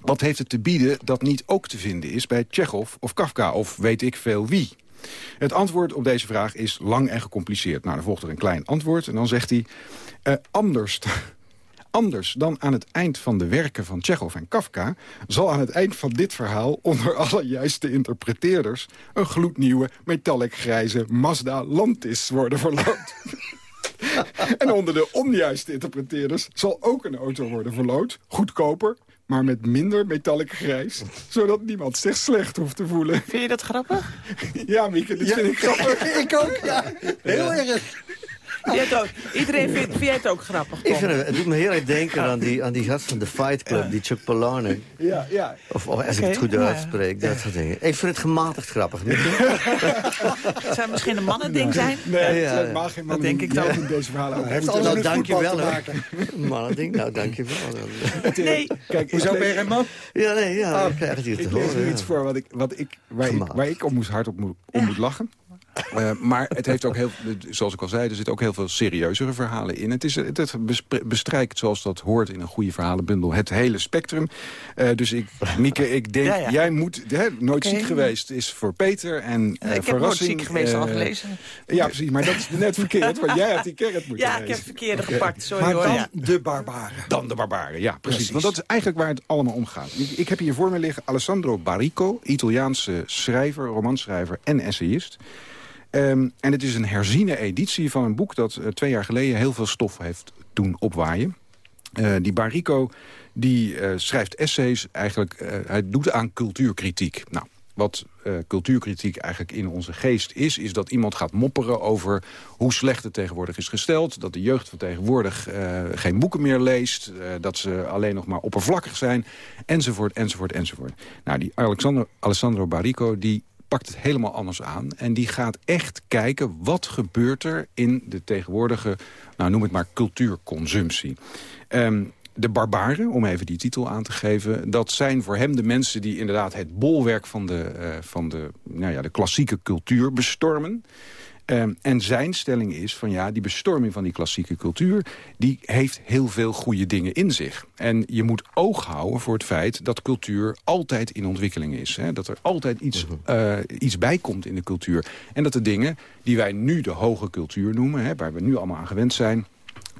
F: Wat heeft het te bieden dat niet ook te vinden is bij Tsjechov of Kafka of weet ik veel wie? Het antwoord op deze vraag is lang en gecompliceerd. Nou, dan volgt er een klein antwoord en dan zegt hij... Uh, anders, <laughs> anders dan aan het eind van de werken van Tsjechov en Kafka... zal aan het eind van dit verhaal onder <laughs> alle juiste interpreteerders... een gloednieuwe, metallic grijze Mazda Lantis worden verloot. <laughs> en onder de onjuiste interpreteerders zal ook een auto worden verloot. Goedkoper, maar met minder metallic grijs. Zodat niemand zich slecht hoeft te voelen.
G: Vind je dat grappig?
F: Ja, Mieke, dit vind ik grappig. <laughs>
E: ik ook, ja. Heel erg.
G: Ook, iedereen vindt, vind jij het ook grappig,
H: Ik vind het, het doet me heel erg denken aan die, aan die gast van de Fight Club, die Chuck Palahniuk.
F: Ja, ja.
H: Of, of als ik het goed ja. uitspreek, dat soort dingen. Ik vind het gematigd grappig. <laughs>
G: Het zou misschien een mannending zijn?
F: Nee, ja, het mag geen
G: Dat denk ik dan.
F: in deze verhalen ook.
E: Heeft alles
H: Nou, dank je wel. <laughs> Mannending, nou, dank je wel.
G: Nee.
F: Kijk,
E: Hoezo
F: ik
E: ben je geen man?
H: Ja, nee, ja, ik krijg het hier
F: Ik
H: te
F: lees
H: horen.
F: nu
H: ja.
F: iets voor wat ik, wat ik, waar, ik, waar ik op moest, hard op moet, om moet lachen. Eh, maar het heeft ook heel, zoals ik al zei, er zitten ook heel veel serieuzere verhalen in. Het, is, het, bestrijkt, zoals dat hoort in een goede verhalenbundel, het hele spectrum. Eh, dus ik, Mieke, ik denk,
G: Ja, ja.
F: jij moet, hè, nooit ziek geweest is voor Peter. En eh,
G: ik heb nooit ziek geweest, al gelezen.
F: Ja, precies, maar dat is net verkeerd, want jij hebt die carrot moeten
G: Ja, ik heb het verkeerde gepakt. Sorry
E: Maar
G: hoor.
E: dan
G: Ja.
E: de barbaren.
F: Dan de barbaren, ja, precies.
E: Precies.
F: Want dat is eigenlijk waar het allemaal om gaat. Ik, ik heb hier voor me liggen Alessandro Barrico, Italiaanse schrijver, romanschrijver en essayist. Ehm, en het is een herziene editie van een boek dat eh, twee jaar geleden heel veel stof heeft doen opwaaien. Eh, die Barrico die, eh, schrijft essays, eigenlijk, hij doet aan cultuurkritiek. Nou, wat cultuurkritiek eigenlijk in onze geest is... is dat iemand gaat mopperen over hoe slecht het tegenwoordig is gesteld... dat de jeugd van tegenwoordig geen boeken meer leest... dat ze alleen nog maar oppervlakkig zijn, enzovoort, enzovoort, enzovoort. Nou, die Alexander, Alessandro Barrico die pakt het helemaal anders aan. En die gaat echt kijken wat gebeurt er in de tegenwoordige... nou, noem het maar cultuurconsumptie. Ehm, de barbaren, om even die titel aan te geven... dat zijn voor hem de mensen die inderdaad het bolwerk van de, eh, van de, nou ja, de klassieke cultuur bestormen. Ehm, en zijn stelling is van ja, die bestorming van die klassieke cultuur... die heeft heel veel goede dingen in zich. En je moet oog houden voor het feit dat cultuur altijd in ontwikkeling is. Hè? Dat er altijd iets, eh, iets bij komt in de cultuur. En dat de dingen die wij nu de hoge cultuur noemen... Hè, waar we nu allemaal aan gewend zijn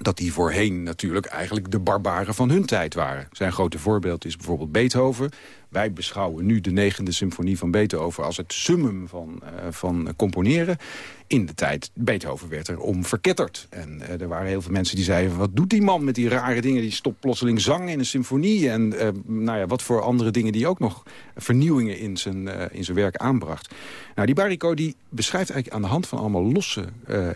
F: dat die voorheen natuurlijk eigenlijk de barbaren van hun tijd waren. Zijn grote voorbeeld is bijvoorbeeld Beethoven. Wij beschouwen nu de negende symfonie van Beethoven als het summum van, eh, van componeren. In de tijd, Beethoven werd er om verketterd. En eh, er waren heel veel mensen die zeiden... wat doet die man met die rare dingen? Die stopt plotseling zang in een symfonie. En eh, nou ja, wat voor andere dingen die ook nog vernieuwingen in zijn, in zijn werk aanbracht. Nou, die Barrico die beschrijft eigenlijk aan de hand van allemaal losse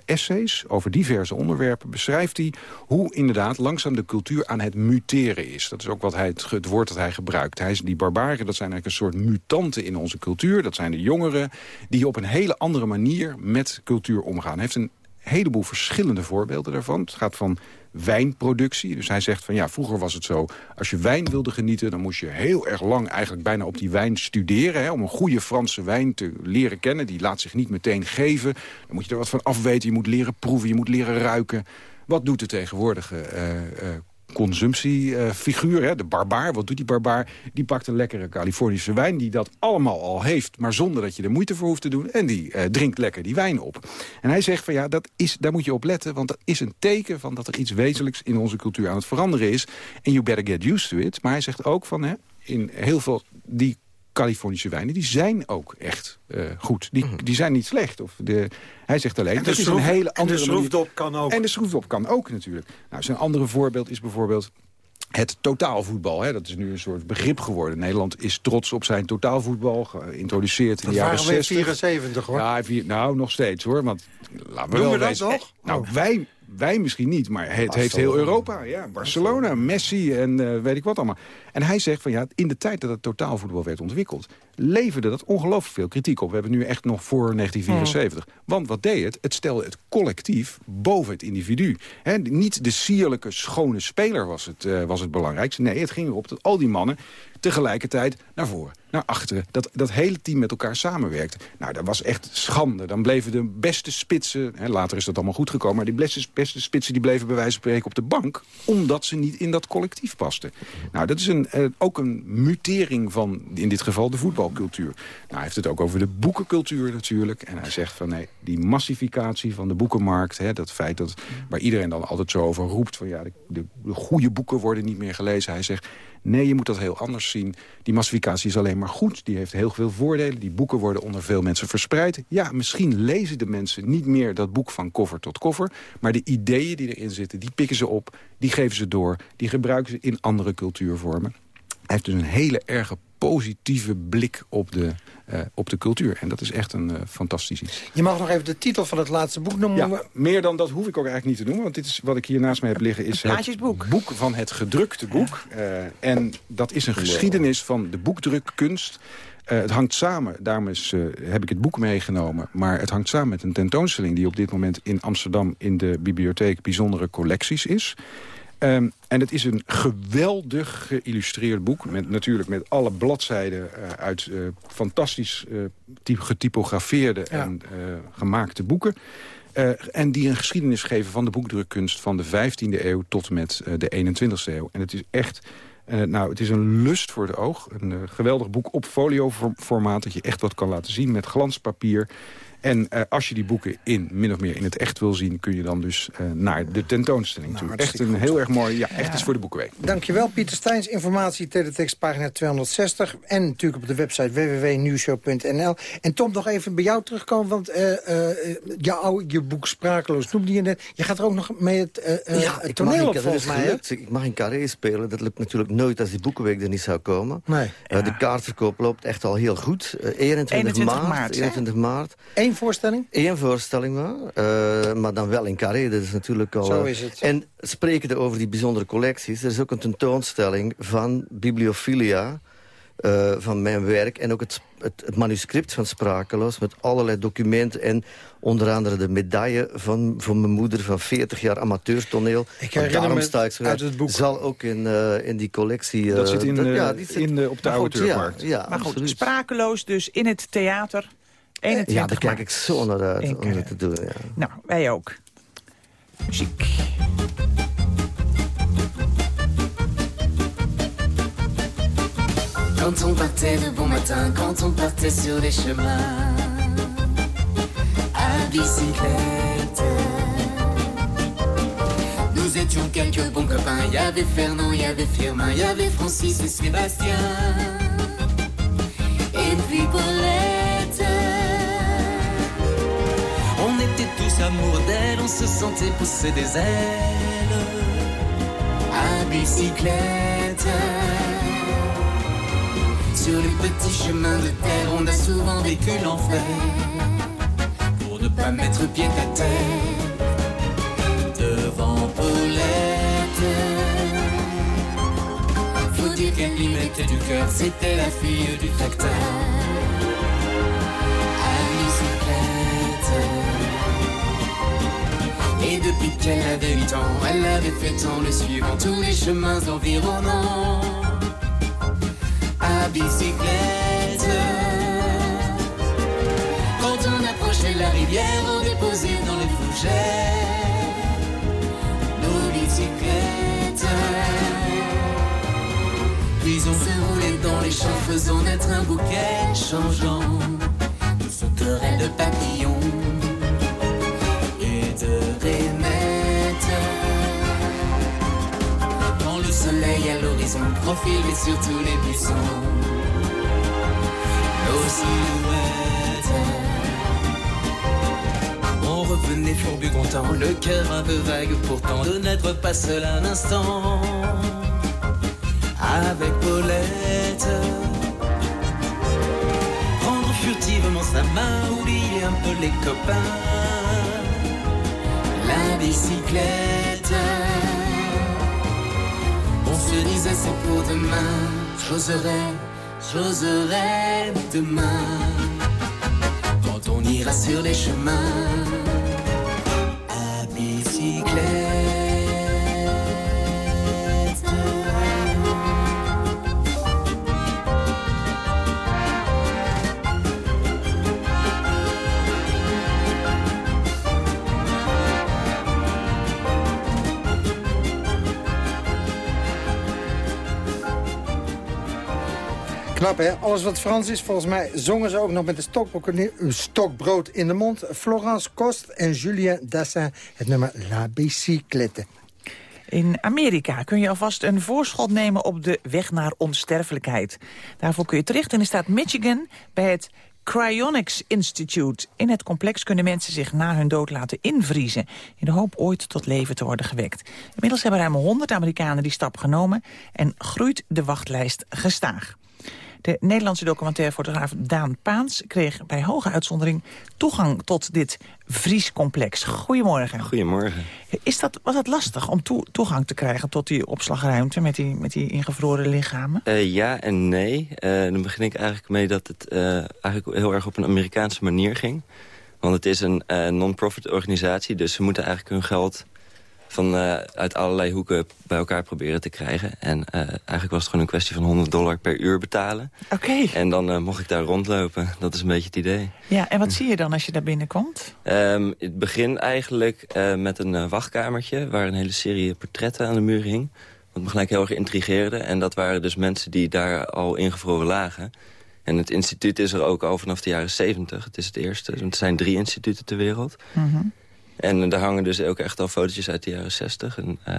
F: essays... over diverse onderwerpen, beschrijft hij hoe inderdaad langzaam de cultuur aan het muteren is. Dat is ook wat hij, het, het woord dat hij gebruikt. Hij is die dat zijn eigenlijk een soort mutanten in onze cultuur. Dat zijn de jongeren die op een hele andere manier met cultuur omgaan. Hij heeft een heleboel verschillende voorbeelden daarvan. Het gaat van wijnproductie. Dus hij zegt van ja, vroeger was het zo... als je wijn wilde genieten, dan moest je heel erg lang... eigenlijk bijna op die wijn studeren... Hè, om een goede Franse wijn te leren kennen. Die laat zich niet meteen geven. Dan moet je er wat van afweten. Je moet leren proeven, je moet leren ruiken. Wat doet de tegenwoordige eh, consumptiefiguur, hè, de barbaar. Wat doet die barbaar? Die pakt een lekkere Californische wijn die dat allemaal al heeft... maar zonder dat je er moeite voor hoeft te doen. En die eh, drinkt lekker die wijn op. En hij zegt van ja, dat is, daar moet je op letten... want dat is een teken van dat er iets wezenlijks in onze cultuur aan het veranderen is. En you better get used to it. Maar hij zegt ook van hè, in heel veel... die Californische wijnen, die zijn ook echt eh, goed. Die, die zijn niet slecht. Of de, hij zegt alleen,
E: En
F: dat is een hele
E: en de
F: andere manier.
E: schroefdop kan ook.
F: En de schroefdop kan ook natuurlijk. Nou, zijn andere voorbeeld is bijvoorbeeld het totaalvoetbal. Hè. Dat is nu een soort begrip geworden. Nederland is trots op zijn totaalvoetbal. Geïntroduceerd in
E: Dat
F: de jaren
E: waren we in
F: 60.
E: 74 hoor.
F: Ja, vier- nou, nog steeds hoor. Want laten we
E: Doen
F: wel
E: we dat
F: wezen-
E: nog?
F: Nou,
E: Oh.
F: wij, wij misschien niet, maar het heeft heel. Europa. Ja, Barcelona, Messi en eh, weet ik wat allemaal. En hij zegt van ja, in de tijd dat het totaalvoetbal werd ontwikkeld... leverde dat ongelooflijk veel kritiek op. We hebben nu echt nog voor 1974. Want wat deed het? Het stelde het collectief boven het individu. He, niet de sierlijke, schone speler was het, uh, was het belangrijkste. Nee, het ging erop dat al die mannen tegelijkertijd naar voren, naar achteren. Dat, dat hele team met elkaar samenwerkte. Nou, dat was echt schande. Dan bleven de beste spitsen, hè, later is dat allemaal goed gekomen... maar die beste, beste spitsen die bleven bij wijze van spreken op de bank... omdat ze niet in dat collectief pasten. Nou, dat is een, eh, ook een mutering van, in dit geval, de voetbalcultuur. Nou, hij heeft het ook over de boekencultuur natuurlijk. En hij zegt van, nee, die massificatie van de boekenmarkt... Hè, dat feit dat, waar iedereen dan altijd zo over roept... van ja, de, de, de goede boeken worden niet meer gelezen. Hij zegt, Nee, je moet dat heel anders zien. Die massificatie is alleen maar goed. Die heeft heel veel voordelen. Die boeken worden onder veel mensen verspreid. Ja, misschien lezen de mensen niet meer dat boek van cover tot cover. Maar de ideeën die erin zitten, die pikken ze op. Die geven ze door. Die gebruiken ze in andere cultuurvormen. Hij heeft dus een hele erge positieve blik op de, uh, op de cultuur. En dat is echt een uh, fantastisch iets.
E: Je mag nog even de titel van het laatste boek noemen.
F: Ja, meer dan dat hoef ik ook eigenlijk niet te noemen. Want dit is wat ik hier naast me heb liggen. Is
G: het boek.
F: boek van het gedrukte boek. Ja. Uh, en dat is een geschiedenis van de boekdrukkunst. het hangt samen, daarom is, heb ik het boek meegenomen... maar het hangt samen met een tentoonstelling... die op dit moment in Amsterdam in de bibliotheek Bijzondere Collecties is... Um, en het is een geweldig geïllustreerd boek. Met, natuurlijk met alle bladzijden uh, uit uh, fantastisch uh, getypografeerde ja. en gemaakte boeken. en die een geschiedenis geven van de boekdrukkunst van de 15e eeuw tot met de 21e eeuw. En het is echt... nou, het is een lust voor het oog. Een geweldig boek op folio-formaat... dat je echt wat kan laten zien met glanspapier. En uh, als je die boeken in min of meer in het echt wil zien... kun je dan dus uh, naar de tentoonstelling nou, toe. Echt een heel erg mooi, ja, echt ja. iets voor de Boekenweek.
E: Dankjewel, Pieter Steins. Informatie, teletext, pagina 260. En natuurlijk op de website www.nieuwshow.nl. En Tom, nog even bij jou terugkomen, want uh, jou, je boek Sprakeloos noemde je net. Je gaat er ook nog mee het,
H: ja,
E: het toneel op, volgens mij.
H: Gelukt. Ik mag in Carré spelen. Dat lukt natuurlijk nooit als die Boekenweek er niet zou komen.
E: Nee.
H: Ja. de kaartverkoop loopt echt al heel goed. 21,
G: 21
H: maart.
G: maart
H: 21 maart.
E: Eén voorstelling?
H: Eén voorstelling maar. Uh, maar dan wel in Carré, dat is natuurlijk al...
E: Zo is het.
H: En sprekende over die bijzondere collecties... er is ook een tentoonstelling van Bibliophilia... Uh, van mijn werk en ook het, het, het, manuscript van Sprakeloos... met allerlei documenten en onder andere de medaille van, van mijn moeder... van 40 jaar amateurtoneel.
E: Ik herinner me uit het boek.
H: Zal ook in, uh, in die collectie...
F: dat zit in, dat, ja, die zit, in de, op de auteurmarkt.
H: Ja, ja,
G: maar goed,
H: absoluut.
G: Sprakeloos dus in het theater... 21
H: ja, daar kijk
G: maart.
H: ik zo naar uit om dat te doen. Ja.
G: Nou, wij ook. Muziek.
I: Quand on partait de bon matin, quand on partait sur les chemins à bicyclette. Nous étions quelques bons copains. Il y avait Fernand, il y avait Firmin, il y avait Francis et Sébastien. Et puis Paulette. Tous amoureux d'elle, on se sentait pousser des ailes à bicyclette. Sur les petits chemins de terre, on a souvent vécu l'enfer. Pour ne pas mettre pied à terre devant Paulette. Faut dire qu'elle y mettait du cœur, c'était la fille du tracteur. Et depuis qu'elle avait 8 ans, elle avait fait tant le suivant tous les chemins environnants à bicyclette. Quand on approchait la rivière, on déposait dans les fougères nos bicyclettes. Puis on se roulait dans les champs, faisant naître un bouquet changeant profilait sur tous les buissons nos silhouettes. On revenait fourbu content, le cœur un peu vague pourtant de n'être pas seul un instant avec Paulette. Prendre furtivement sa main, oublier un peu les copains. La bicyclette. Se disait c'est pour demain. J'oserai, j'oserai demain. Quand on ira sur les chemins à bicyclette.
E: Knap, hè? Alles wat Frans is, volgens mij zongen ze ook nog met een stokbrood in de mond. Florence Kost en Julien Dassin, het nummer La Bicyclette.
G: In Amerika kun je alvast een voorschot nemen op de weg naar onsterfelijkheid. Daarvoor kun je terecht in de staat Michigan bij het Cryonics Institute. In het complex kunnen mensen zich na hun dood laten invriezen... in de hoop ooit tot leven te worden gewekt. Inmiddels hebben ruim 100 Amerikanen die stap genomen... en groeit de wachtlijst gestaag. De Nederlandse documentairefotograaf Daan Paans kreeg bij hoge uitzondering toegang tot dit vriescomplex. Goedemorgen.
J: Goedemorgen.
G: Is dat, was het lastig om toe- toegang te krijgen tot die opslagruimte met die, met die ingevroren lichamen?
J: Eh, ja en nee. Eh, dan begin ik eigenlijk mee dat het eh, eigenlijk heel erg op een Amerikaanse manier ging. Want het is een non-profit organisatie, dus ze moeten eigenlijk hun geld van, eh, uit allerlei hoeken bij elkaar proberen te krijgen. En eh, eigenlijk was het gewoon een kwestie van 100 dollar per uur betalen.
G: Oké.
J: En dan eh, mocht ik daar rondlopen. Dat is een beetje het idee.
G: Ja, en wat zie je dan als je daar binnenkomt?
J: Ehm, het begin eigenlijk met een wachtkamertje... waar een hele serie portretten aan de muur hing. Wat me gelijk heel erg intrigeerde. En dat waren dus mensen die daar al ingevroren lagen. En het instituut is er ook al vanaf de jaren 70. Het is het eerste. Er zijn drie instituten ter wereld.
G: Mhm.
J: En daar hangen dus ook echt al fotootjes uit de jaren 60. En eh,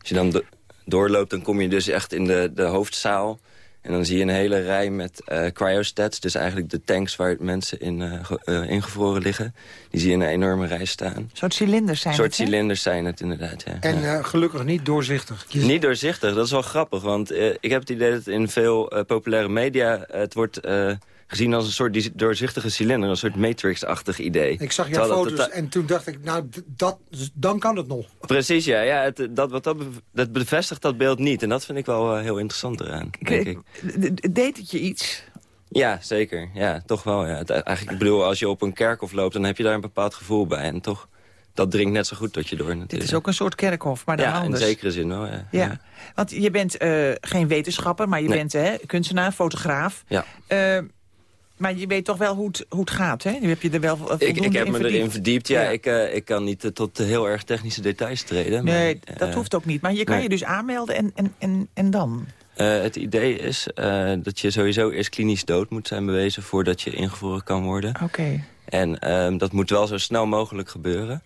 J: als je dan do- doorloopt, dan kom je dus echt in de, de hoofdzaal... En dan zie je een hele rij met eh cryostats. Dus eigenlijk de tanks waar mensen in eh, eh, ingevroren liggen. Die zie je in een enorme rij staan. Een
G: soort cilinders zijn
J: soort
G: het, hè?
J: cilinders zijn het inderdaad, ja.
E: En
J: Ja.
E: eh, gelukkig niet doorzichtig. Je-
J: Niet doorzichtig, dat is wel grappig. Want eh, ik heb het idee dat in veel eh, populaire media... het wordt eh, gezien als een soort die- doorzichtige cilinder. Een soort Matrix-achtig idee.
E: Ik zag jouw
J: dat
E: foto's en toen dacht ik, nou, dat, dan kan het nog.
J: Precies, ja. ja het, dat, wat dat, dat bevestigt dat beeld niet. En dat vind ik wel eh, heel interessant eraan, denk ik.
G: Deed het je iets?
J: Ja, zeker. Ja, toch wel. Ja. Het, eigenlijk, ik bedoel, als je op een kerkhof loopt... dan heb je daar een bepaald gevoel bij. En toch, dat dringt net zo goed tot je door natuurlijk.
G: Dit is ook een soort kerkhof, maar dan
J: ja,
G: anders.
J: in zekere zin wel, ja.
G: Ja, want je bent eh, geen wetenschapper, maar je
J: Nee.
G: bent hè, kunstenaar, fotograaf.
J: Ja.
G: Eh, maar je weet toch wel hoe het, hoe het gaat, hè? Nu heb je er wel voldoende
J: Ik, ik heb me
G: verdiept.
J: erin verdiept. Ja, Ik, eh, ik kan niet eh, tot eh, heel erg technische details treden. maar,
G: Nee, dat
J: eh,
G: hoeft ook niet. Maar je kan
J: nee.
G: je dus aanmelden en, en, en, en dan?
J: Eh, het idee is eh, dat je sowieso eerst klinisch dood moet zijn bewezen... voordat je ingevroren kan worden.
G: Oké.
J: En ehm, dat moet wel zo snel mogelijk gebeuren.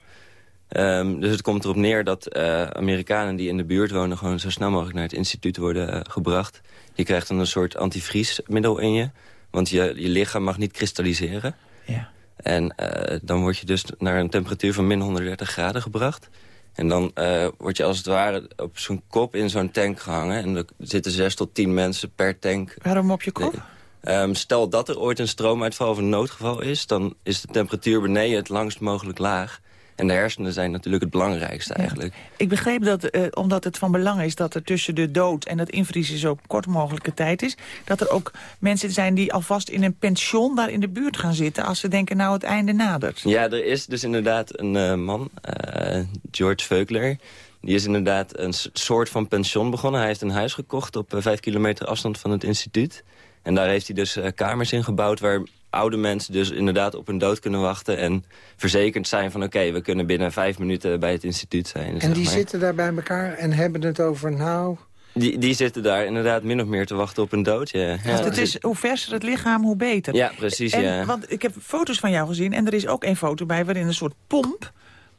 J: Ehm, dus het komt erop neer dat eh, Amerikanen die in de buurt wonen... gewoon zo snel mogelijk naar het instituut worden eh, gebracht. Je krijgt dan een soort antivriesmiddel in je. Want je, je lichaam mag niet kristalliseren.
G: Ja.
J: En eh, dan word je dus naar een temperatuur van min 130 graden gebracht. En dan eh, word je als het ware op zo'n kop in zo'n tank gehangen. En er zitten zes tot tien mensen per tank.
G: Waarom op je kop?
J: Ehm, stel dat er ooit een stroomuitval of een noodgeval is... dan is de temperatuur beneden het langst mogelijk laag. En de hersenen zijn natuurlijk het belangrijkste eigenlijk.
G: Ik begreep dat, eh, omdat het van belang is dat er tussen de dood en het invriezen zo kort mogelijke tijd is, dat er ook mensen zijn die alvast in een pension daar in de buurt gaan zitten als ze denken nou het einde nadert.
J: Ja, er is dus inderdaad een eh, man, eh, George Veukler... die is inderdaad een soort van pension begonnen. Hij heeft een huis gekocht op vijf kilometer afstand van het instituut. En daar heeft hij dus kamers in gebouwd... waar oude mensen dus inderdaad op hun dood kunnen wachten... en verzekerd zijn van oké, we kunnen binnen vijf minuten bij het instituut zijn.
E: En
J: zeg
E: die
J: maar.
E: zitten daar bij elkaar en hebben het over, nou...
J: Die, die zitten daar inderdaad min of meer te wachten op een dood. Ja. Ja,
G: Want het is, hoe verser het lichaam, hoe beter.
J: Ja, precies,
G: En,
J: ja.
G: Want ik heb foto's van jou gezien en er is ook een foto bij... waarin een soort pomp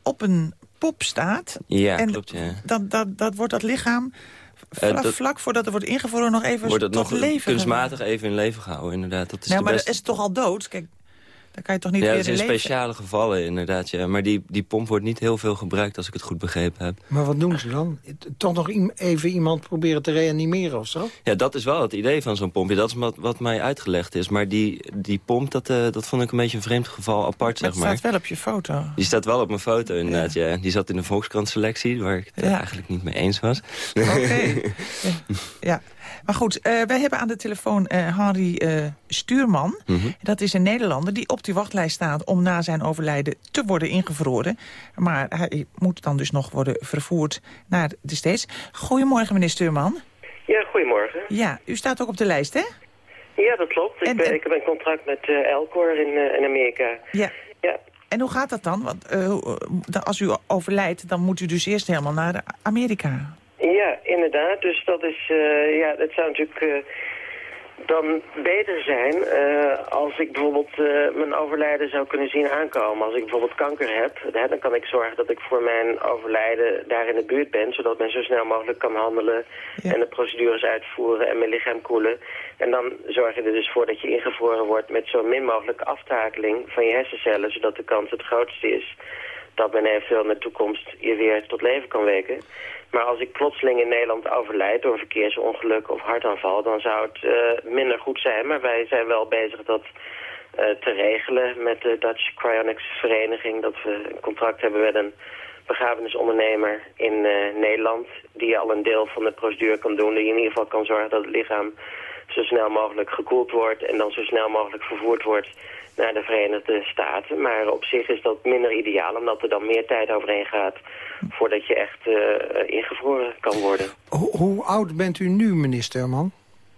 G: op een pop staat.
J: Ja,
G: en
J: klopt, ja.
G: Dat, dat, dat wordt dat lichaam
J: Eh,
G: vla-
J: dat-
G: vlak voordat het wordt ingevroren nog even
J: Wordt
G: tot
J: nog
G: leven
J: kunstmatig even in leven gehouden, inderdaad. Dat is
G: Nou, maar
J: beste-
G: dat is toch al dood? Kijk, Dan kan je toch niet
J: ja,
G: weer
J: dat is in speciale gevallen inderdaad. Ja. Maar die, die pomp wordt niet heel veel gebruikt als ik het goed begrepen heb.
E: Maar wat doen ze dan? Toch nog even iemand proberen te reanimeren of zo?
J: Ja, dat is wel het idee van zo'n pompje. Dat is wat, wat mij uitgelegd is. Maar die, die pomp, dat, eh, dat vond ik een beetje een vreemd geval apart,
G: Maar
J: zeg
G: het
J: maar.
G: staat wel op je foto.
J: Die staat wel op mijn foto inderdaad, ja. Die zat in de Volkskrant-selectie, waar ik het
G: Ja.
J: eigenlijk niet mee eens was.
G: Oké. <laughs> ja. Maar goed, eh, wij hebben aan de telefoon eh Henry eh, Stuurman.
J: Mhm.
G: Dat is een Nederlander die op die wachtlijst staat... om na zijn overlijden te worden ingevroren. Maar hij moet dan dus nog worden vervoerd naar de States. Goedemorgen, meneer Stuurman.
K: Ja, goedemorgen.
G: Ja, u staat ook op de lijst, hè?
K: Ja, dat klopt. Ik,
G: En-
K: ben,
G: en-
K: ik heb een contract met Elcor in, eh, in Amerika.
G: Ja.
K: Ja.
G: En hoe gaat dat dan? Want eh, als u overlijdt, dan moet u dus eerst helemaal naar Amerika.
K: Ja, inderdaad. Dus dat is, eh, ja, dat zou natuurlijk eh, dan beter zijn eh, als ik bijvoorbeeld eh, mijn overlijden zou kunnen zien aankomen. Als ik bijvoorbeeld kanker heb, hè, dan kan ik zorgen dat ik voor mijn overlijden daar in de buurt ben, zodat men zo snel mogelijk kan handelen en de procedures uitvoeren en mijn lichaam koelen. En dan zorg je er dus voor dat je ingevroren wordt met zo min mogelijk aftakeling van je hersencellen, zodat de kans het grootste is dat men eventueel in de toekomst je weer tot leven kan weken. Maar als ik plotseling in Nederland overlijd door een verkeersongeluk of hartaanval... dan zou het eh, minder goed zijn. Maar wij zijn wel bezig dat eh, te regelen met de Dutch Cryonics Vereniging. Dat we een contract hebben met een begrafenisondernemer in eh, Nederland... die al een deel van de procedure kan doen. Die in ieder geval kan zorgen dat het lichaam zo snel mogelijk gekoeld wordt... en dan zo snel mogelijk vervoerd wordt naar de Verenigde Staten. Maar op zich is dat minder ideaal, omdat er dan meer tijd overheen gaat... voordat je echt eh, ingevroren kan worden.
E: Ho- hoe oud bent u nu, meneer Sterman?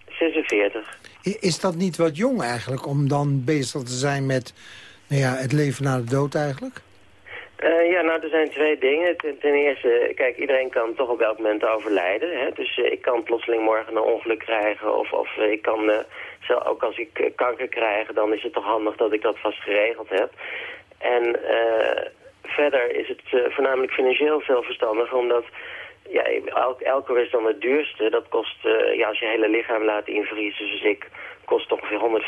K: 46.
E: I- Is dat niet wat jong eigenlijk, om dan bezig te zijn met nou ja, het leven na de dood eigenlijk?
K: Eh, ja, nou, er zijn twee dingen. Ten, ten eerste, kijk, iedereen kan toch op elk moment overlijden. Hè? Dus eh, ik kan plotseling morgen een ongeluk krijgen. Of, of ik kan, ook als ik eh, kanker krijg, dan is het toch handig dat ik dat vast geregeld heb. En eh, verder is het eh, voornamelijk financieel veel verstandiger, omdat... Ja, elk, Elcor is dan het duurste. Dat kost, ja, als je hele lichaam laat invriezen, zoals ik, kost ongeveer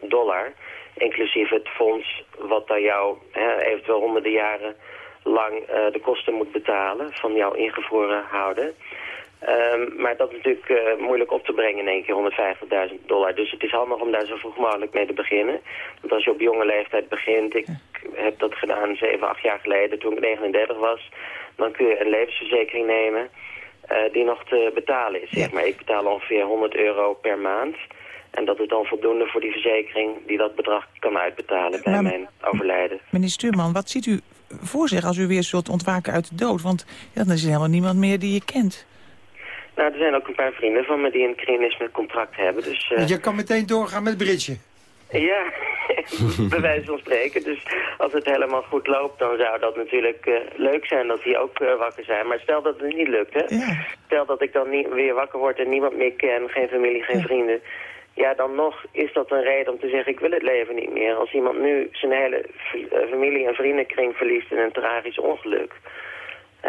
K: 150.000 dollar. Inclusief het fonds wat dan jou hè, eventueel honderden jaren lang de kosten moet betalen van jouw ingevroren houden. Ehm, maar dat is natuurlijk eh, moeilijk op te brengen in één keer, 150.000 dollar. Dus het is handig om daar zo vroeg mogelijk mee te beginnen. Want als je op jonge leeftijd begint, ik heb dat gedaan 7, 8 jaar geleden toen ik 39 was, dan kun je een levensverzekering nemen eh, die nog te betalen is. Zeg maar. Ik betaal ongeveer 100 euro per maand. En dat is dan voldoende voor die verzekering die dat bedrag kan uitbetalen bij
G: Maar-
K: mijn overlijden.
G: Meneer Stuurman, wat ziet u voor zich als u weer zult ontwaken uit de dood? Want ja, dan is er helemaal niemand meer die je kent.
K: Nou, er zijn ook een paar vrienden van me die een criminisme contract hebben. Dus
E: Want je kan meteen doorgaan met bridge.
K: ja, <laughs> bij wijze van spreken. Dus als het helemaal goed loopt, dan zou dat natuurlijk eh, leuk zijn dat die ook eh, wakker zijn. Maar stel dat het niet lukt, hè? Stel dat ik dan niet weer wakker word en niemand meer ken, geen familie, geen vrienden. Ja, dan nog is dat een reden om te zeggen, ik wil het leven niet meer. Als iemand nu zijn hele familie- en vriendenkring verliest in een tragisch ongeluk...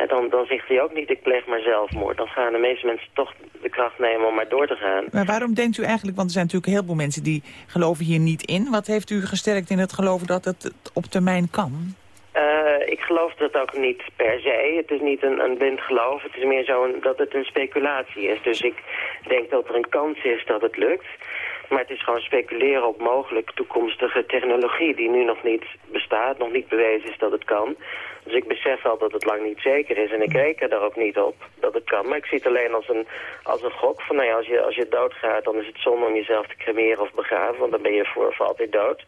K: dan, dan zegt hij ook niet, ik pleeg maar zelfmoord. Dan gaan de meeste mensen toch de kracht nemen om maar door te gaan.
G: Maar waarom denkt u eigenlijk, want er zijn natuurlijk een heleboel mensen die geloven hier niet in. Wat heeft u gesterkt in het geloven dat het op termijn kan?
K: Eh, ik geloof dat ook niet per se. Het is niet een, een blind geloof. Het is meer zo een- dat het een speculatie is. Dus ik denk dat er een kans is dat het lukt. Maar het is gewoon speculeren op mogelijk toekomstige technologie... die nu nog niet bestaat, nog niet bewezen is dat het kan. Dus ik besef wel dat het lang niet zeker is. En ik reken er ook niet op dat het kan. Maar ik zie het alleen als een, als een gok. Van, nou ja, als, je, als je doodgaat, dan is het zonde om jezelf te cremeren of begraven. Want dan ben je voor, voor altijd dood.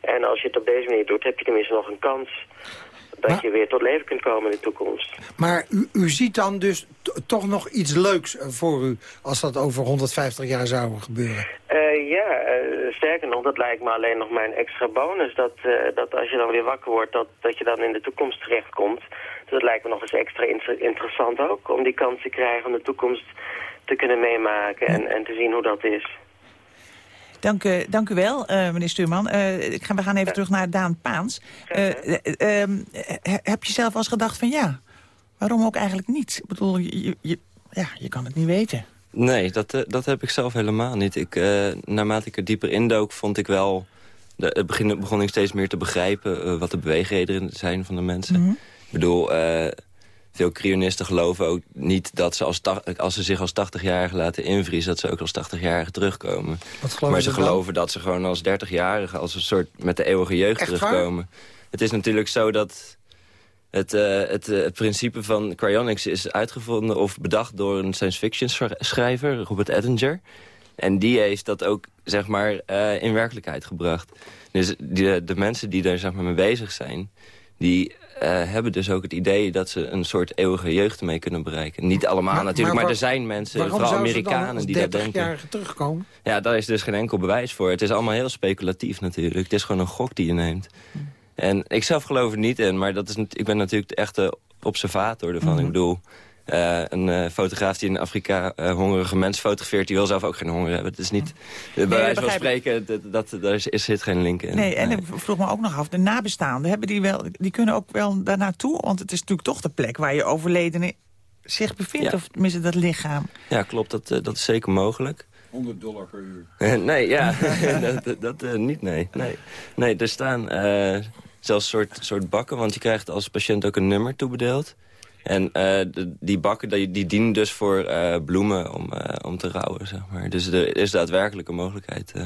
K: En als je het op deze manier doet, heb je tenminste nog een kans... dat je weer tot leven kunt komen in de toekomst.
E: Maar u, u ziet dan dus toch nog iets leuks eh, voor u... als dat over 150 jaar zou gebeuren.
K: Eh, ja, eh, sterker nog, dat lijkt me alleen nog een extra bonus. Dat, dat als je dan weer wakker wordt, dat, dat je dan in de toekomst terechtkomt. Dus dat lijkt me nog eens extra inter- interessant ook. Om die kans te krijgen om de toekomst te kunnen meemaken en, en te zien hoe dat is.
G: Dank, u- dank u wel, eh, meneer Stuurman. Eh, ik ga, we gaan even terug naar Daan Paans. Eh, eh, ehm, he- heb je zelf wel eens gedacht van ja, waarom ook eigenlijk niet? Ik bedoel, je, je- je- ja, je kan het niet weten.
J: Nee, dat, eh, dat heb ik zelf helemaal niet. Ik, eh, naarmate ik er dieper indook, vond ik wel de, het begin, begon ik steeds meer te begrijpen eh, wat de beweegredenen zijn van de mensen.
G: Mhm.
J: Ik bedoel, eh, veel crionisten geloven ook niet dat ze als, als ze zich als 80-jarigen laten invriezen... dat ze ook als 80-jarigen terugkomen. Maar ze
E: dan?
J: geloven dat ze gewoon als 30-jarigen... als een soort met de eeuwige jeugd
E: Echt waar?
J: terugkomen. Het is natuurlijk zo dat het, eh, het, eh, het principe van cryonics is uitgevonden... of bedacht door een science fiction schri- schrijver, Robert Ettinger. En die heeft dat ook zeg maar, eh, in werkelijkheid gebracht. Dus die, de mensen die daar zeg maar, mee bezig zijn... die hebben dus ook het idee dat ze een soort eeuwige jeugd mee kunnen bereiken. Niet allemaal
E: Maar-
J: natuurlijk, maar,
E: maar
J: er zijn mensen, vooral Amerikanen,
E: als
J: die dat denken.
E: 30-jarige terugkomen?
J: Ja, daar is dus geen enkel bewijs voor. Het is allemaal heel speculatief natuurlijk. Het is gewoon een gok die je neemt. En ik zelf geloof er niet in, maar dat is, ik ben natuurlijk de echte observator ervan.
E: Mhm.
J: Ik bedoel, eh, een eh, fotograaf die in Afrika eh, hongerige mensen fotografeert... die wil zelf ook geen honger hebben. Het is niet, bij wijze van spreken, dat, dat, daar is, zit geen link in.
G: Nee, en ik vroeg me ook nog af, de nabestaanden, hebben die, wel, die kunnen ook wel daar naartoe? Want het is natuurlijk toch de plek waar je overledene zich bevindt,
J: Ja.
G: of tenminste dat lichaam.
J: Ja, klopt, dat, eh, dat is zeker mogelijk.
F: 100 dollar per uur. <laughs>
J: Nee, ja, <laughs> dat, dat, eh, niet, nee. nee. Nee, er staan eh, zelfs soort, soort bakken, want je krijgt als patiënt ook een nummer toebedeeld. En eh, de- die bakken die, die dienen dus voor eh, bloemen om, eh, om te rouwen, zeg maar. Dus er is daadwerkelijk een mogelijkheid eh,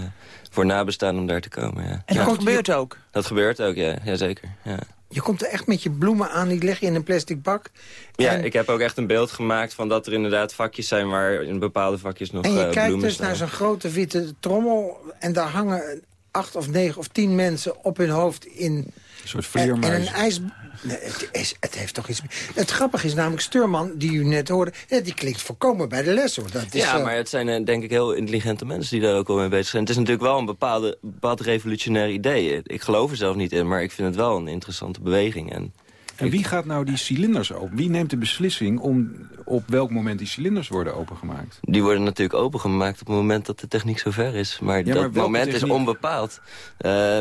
J: voor nabestaan om daar te komen, ja.
G: En
J: ja.
G: dat gebeurt ook.
J: Dat gebeurt ook, ja. Jazeker, ja.
E: Je komt er echt met je bloemen aan, die leg je in een plastic bak.
J: Ja,
E: En-
J: ik heb ook echt een beeld gemaakt van dat er inderdaad vakjes zijn... waar in bepaalde vakjes nog
E: En je kijkt
J: bloemen
E: dus
J: staan.
E: naar zo'n grote witte trommel... en daar hangen acht of negen of tien mensen op hun hoofd in...
F: Een soort
E: En, en
F: vleermuis.
E: een ijs... Nee, het, is, het heeft toch iets... Het grappige is namelijk Sturman, die u net hoorde... ja, die klinkt voorkomen bij de les, hoor. Dat is,
J: ja,
E: eh,
J: maar het zijn eh, denk ik heel intelligente mensen die daar ook wel mee bezig zijn. Het is natuurlijk wel een bepaalde, bepaald revolutionair idee. Ik geloof er zelf niet in, maar ik vind het wel een interessante beweging. En
F: En wie gaat nou die cilinders open? Wie neemt de beslissing om op welk moment die cilinders worden opengemaakt?
J: die worden natuurlijk opengemaakt op het moment dat de techniek zover is. Maar
F: Ja,
J: dat moment is onbepaald. Eh,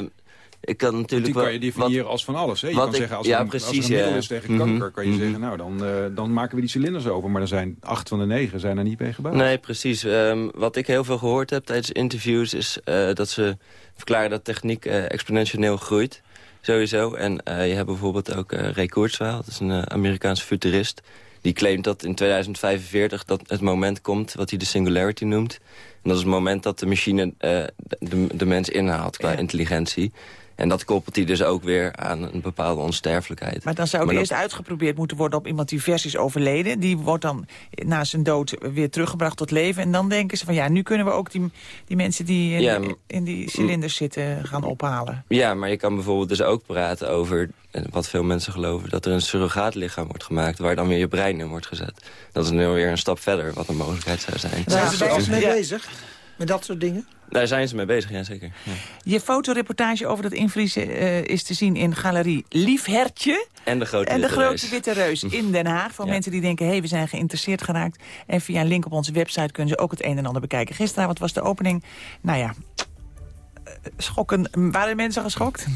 J: ik kan natuurlijk
F: Die kan je definiëren als van alles. Hè? Je kan
J: ik-
F: zeggen, als
J: ja,
F: er, een, als er
J: precies,
F: een middel
J: ja.
F: is tegen
J: Mhm,
F: kanker... kan je
J: mhm.
F: zeggen, nou, dan, eh, dan maken we die cilinders open. Maar er zijn acht van de negen zijn er niet mee gebouwd.
J: Nee, precies. Ehm, wat ik heel veel gehoord heb tijdens interviews... is eh, dat ze verklaren dat techniek eh, exponentieel groeit. Sowieso. En eh, je hebt bijvoorbeeld ook Ray Kurzweil. Dat is een Amerikaanse futurist. Die claimt dat in 2045 dat het moment komt... wat hij de singularity noemt. En dat is het moment dat de machine eh, de, de mens inhaalt qua intelligentie. En dat koppelt hij dus ook weer aan een bepaalde onsterfelijkheid.
G: Maar dan zou het eerst uitgeprobeerd moeten worden op iemand die vers is overleden. Die wordt dan na zijn dood weer teruggebracht tot leven. En dan denken ze van ja, nu kunnen we ook die, die mensen die in,
J: Ja,
G: die cilinders zitten gaan ophalen.
J: Ja, maar je kan bijvoorbeeld dus ook praten over... wat veel mensen geloven, dat er een surrogaatlichaam wordt gemaakt... waar dan weer je brein in wordt gezet. Dat is nu weer een stap verder, wat een mogelijkheid zou zijn.
E: Zijn ze er al mee
G: Ja.
E: bezig? Met dat soort dingen?
J: Daar zijn ze mee bezig, ja zeker. Ja.
G: Je fotoreportage over dat invriezen eh, is te zien in galerie Liefhertje.
J: En de grote
G: En de
J: witte
G: grote
J: reus.
G: witte reus in <laughs> Den Haag. Voor
J: Ja.
G: mensen die denken, hé, hey, we zijn geïnteresseerd geraakt. En via een link op onze website kunnen ze ook het een en ander bekijken. Gisteravond was de opening, nou ja, schokken. Waren mensen geschokt? <laughs>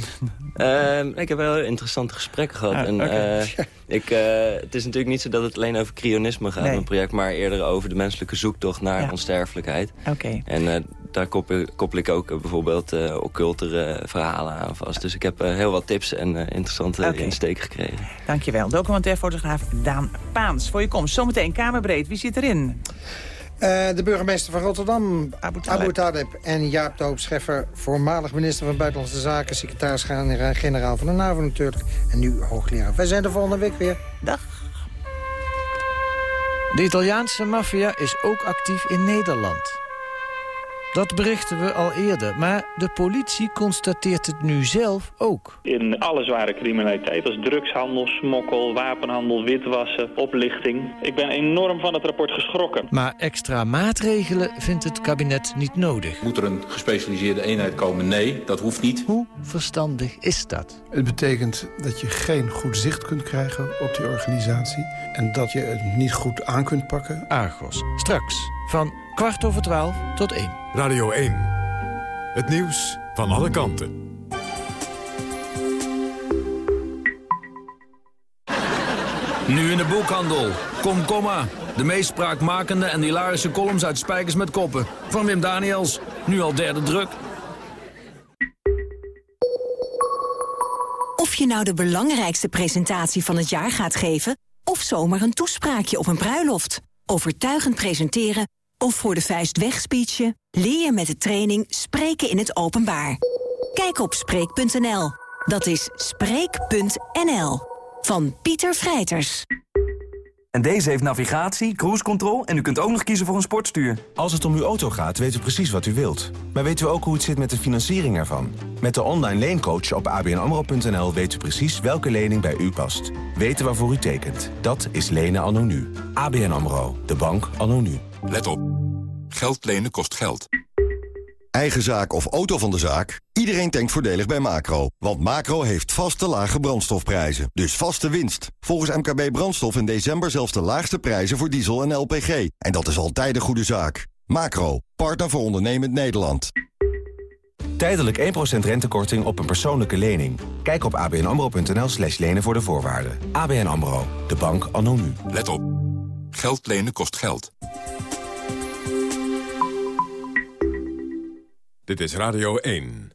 J: Ehm, ik heb wel heel interessante gesprekken gehad.
G: Ah,
J: en, eh, ik, eh, het is natuurlijk niet zo dat het alleen over cryonisme gaat,
G: Nee.
J: mijn project... maar eerder over de menselijke zoektocht naar
G: Ja.
J: onsterfelijkheid.
G: Oké.
J: En eh, daar koppel, koppel ik ook bijvoorbeeld occultere verhalen aan vast. Dus ik heb heel wat tips en interessante
G: Oké.
J: insteken gekregen.
G: Dankjewel. Documentairfotograaf Daan Paans. Voor je komst. Zometeen Kamerbreed. Wie zit erin?
E: Eh, de burgemeester van Rotterdam, Abu Taleb en Jaap de Hoop Scheffer... voormalig minister van Buitenlandse Zaken... secretaris-generaal van de NAVO natuurlijk... en nu hoogleraar. Wij zijn er volgende week weer.
G: Dag.
L: De Italiaanse maffia is ook actief in Nederland. Dat berichten we al eerder, maar de politie constateert het nu zelf ook.
M: In alle zware criminaliteit, als drugshandel, smokkel, wapenhandel, witwassen, oplichting. Ik ben enorm van het rapport geschrokken.
L: Maar extra maatregelen vindt het kabinet niet nodig.
N: Moet er een gespecialiseerde eenheid komen? Nee, dat hoeft niet.
L: Hoe verstandig is dat?
O: Het betekent dat je geen goed zicht kunt krijgen op die organisatie... en dat je het niet goed aan kunt pakken.
L: Argos, straks van kwart over twaalf tot één.
D: Radio 1. Het nieuws van alle kanten.
P: Nu in de boekhandel. Kom, komma. De meest spraakmakende en hilarische columns uit Spijkers met Koppen. Van Wim Daniels. Nu al derde druk.
Q: Of je nou de belangrijkste presentatie van het jaar gaat geven... of zomaar een toespraakje op een bruiloft. Overtuigend presenteren of voor de vuist wegspeechen... leer je met de training Spreken in het Openbaar. Kijk op Spreek.nl. Dat is Spreek.nl. Van Pieter Vrijters.
R: En deze heeft navigatie, cruise control en u kunt ook nog kiezen voor een sportstuur.
S: Als het om uw auto gaat, weten we precies wat u wilt. Maar weten we ook hoe het zit met de financiering ervan? Met de online leencoach op abnamro.nl weet u precies welke lening bij u past. Weten waarvoor u tekent. Dat is lenen anno nu. ABN AMRO. De bank anno nu.
T: Let op. Geld lenen kost geld.
U: Eigen zaak of auto van de zaak? Iedereen denkt voordelig bij Macro. Want Macro heeft vaste lage brandstofprijzen. Dus vaste winst. Volgens MKB Brandstof in december zelfs de laagste prijzen voor diesel en LPG. En dat is altijd een goede zaak. Macro. Partner voor ondernemend Nederland.
S: Tijdelijk 1% rentekorting op een persoonlijke lening. Kijk op abnamro.nl slash lenen voor de voorwaarden. ABN AMRO. De bank anno nu.
T: Let op. Geld lenen kost geld.
D: Dit is Radio 1.